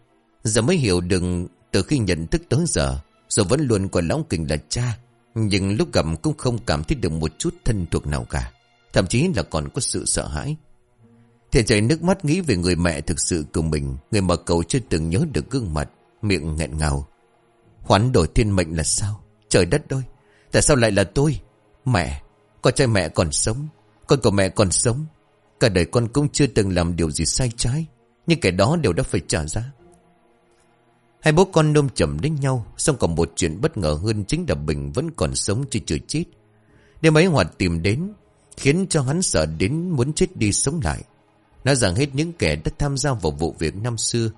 Giờ mới hiểu đừng từ khi nhận thức tới giờ Rồi vẫn luôn còn lão kình là cha, Nhưng lúc gặp cũng không cảm thấy được một chút thân thuộc nào cả. Thậm chí là còn có sự sợ hãi. Thiện chảy nước mắt nghĩ về người mẹ thực sự của mình, Người mà cậu chưa từng nhớ được gương mặt, Miệng nghẹn ngào. Hoán đổi thiên mệnh là sao? Trời đất ơi, Tại sao lại là tôi? Mẹ, Con trai mẹ còn sống, Con của mẹ còn sống. Cả đời con cũng chưa từng làm điều gì sai trái, Nhưng kẻ đó đều đã phải trả giá. Hai bố con nôm chầm đến nhau, Xong còn một chuyện bất ngờ hơn Chính là Bình vẫn còn sống chứ chưa chết. Đêm ấy Hoạt tìm đến Khiến cho hắn sợ đến muốn chết đi sống lại. Nói rằng hết những kẻ đã tham gia vào vụ việc năm xưa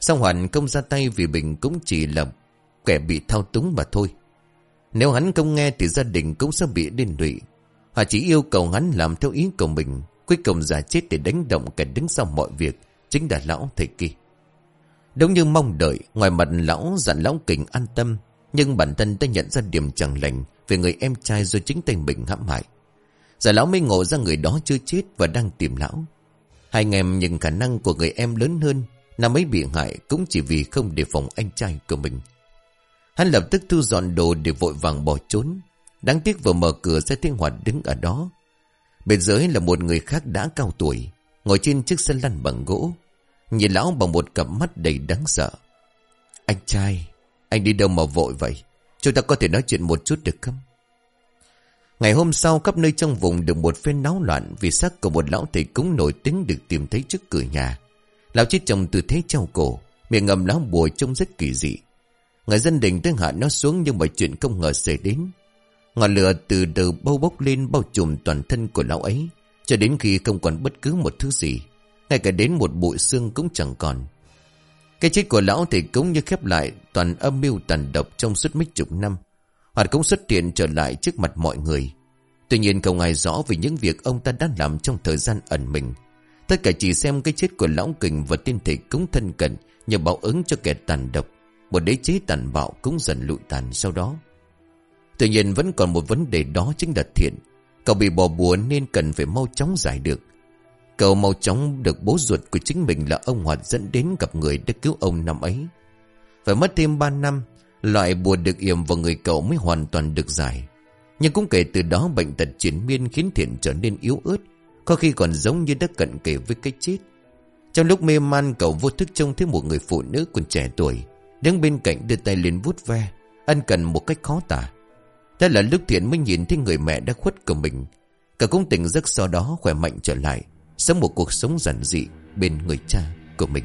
Xong Hoàn công ra tay vì Bình cũng chỉ là kẻ bị thao túng mà thôi. Nếu hắn không nghe thì gia đình cũng sẽ bị liên lụy. Họ chỉ yêu cầu hắn làm theo ý của mình, Cuối cùng giả chết để đánh động kẻ đứng sau mọi việc, Chính là lão thầy kỳ Đúng như mong đợi, Ngoài mặt lão dặn lão kình an tâm, Nhưng bản thân đã nhận ra điểm chẳng lành Về người em trai do chính tay mình hãm hại. Giờ lão mới ngộ ra người đó chưa chết Và đang tìm lão. Hai anh em nhìn khả năng của người em lớn hơn, Năm ấy bị hại cũng chỉ vì không đề phòng anh trai của mình. Hắn lập tức thu dọn đồ để vội vàng bỏ trốn. Đáng tiếc vừa mở cửa ra thiên hoạt đứng ở đó. Bên dưới là một người khác đã cao tuổi, Ngồi trên chiếc xe lăn bằng gỗ. Nhìn lão bằng một cặp mắt đầy đáng sợ. Anh trai, Anh đi đâu mà vội vậy? Chúng ta có thể nói chuyện một chút được không? Ngày hôm sau, khắp nơi trong vùng được một phen náo loạn Vì xác của một lão thầy cúng nổi tiếng được tìm thấy trước cửa nhà. Lão chết chồng tư thế treo cổ, Miệng ngầm lão bùa trông rất kỳ dị. Người dân đình tới hạ nó xuống nhưng mọi chuyện không ngờ xảy đến. Ngọn lửa từ từ bâu bốc lên bao trùm toàn thân của lão ấy, Cho đến khi không còn bất cứ một thứ gì. Ngay cả đến một bụi xương cũng chẳng còn. Cái chết của lão thầy cúng như khép lại Toàn âm mưu tàn độc trong suốt mấy chục năm. Hoạt cũng xuất hiện trở lại trước mặt mọi người. Tuy nhiên không ai rõ về những việc ông ta đã làm trong thời gian ẩn mình. Tất cả chỉ xem cái chết của lão kình và tiên thể cũng thân cận Nhờ báo ứng cho kẻ tàn độc. Một đế chế tàn bạo cũng dần lụi tàn sau đó. Tuy nhiên vẫn còn một vấn đề đó chính là thiện. Cậu bị bỏ bùa nên cần phải mau chóng giải được. Cậu mau chóng được bố ruột của chính mình là ông Hoạt dẫn đến gặp người đã cứu ông năm ấy. Phải mất thêm 3 năm, loại bùa được yểm vào người cậu mới hoàn toàn được giải. Nhưng cũng kể từ đó bệnh tật chuyển miên khiến thiện trở nên yếu ớt, có khi còn giống như đã cận kề với cái chết. Trong lúc mê man cậu vô thức trông thấy một người phụ nữ còn trẻ tuổi, đứng bên cạnh đưa tay lên vuốt ve, ân cần một cách khó tả. thế là lúc thiện mới nhìn thấy người mẹ đã khuất của mình. Cậu cũng tỉnh giấc sau đó khỏe mạnh trở lại. Sống một cuộc sống giản dị bên người cha của mình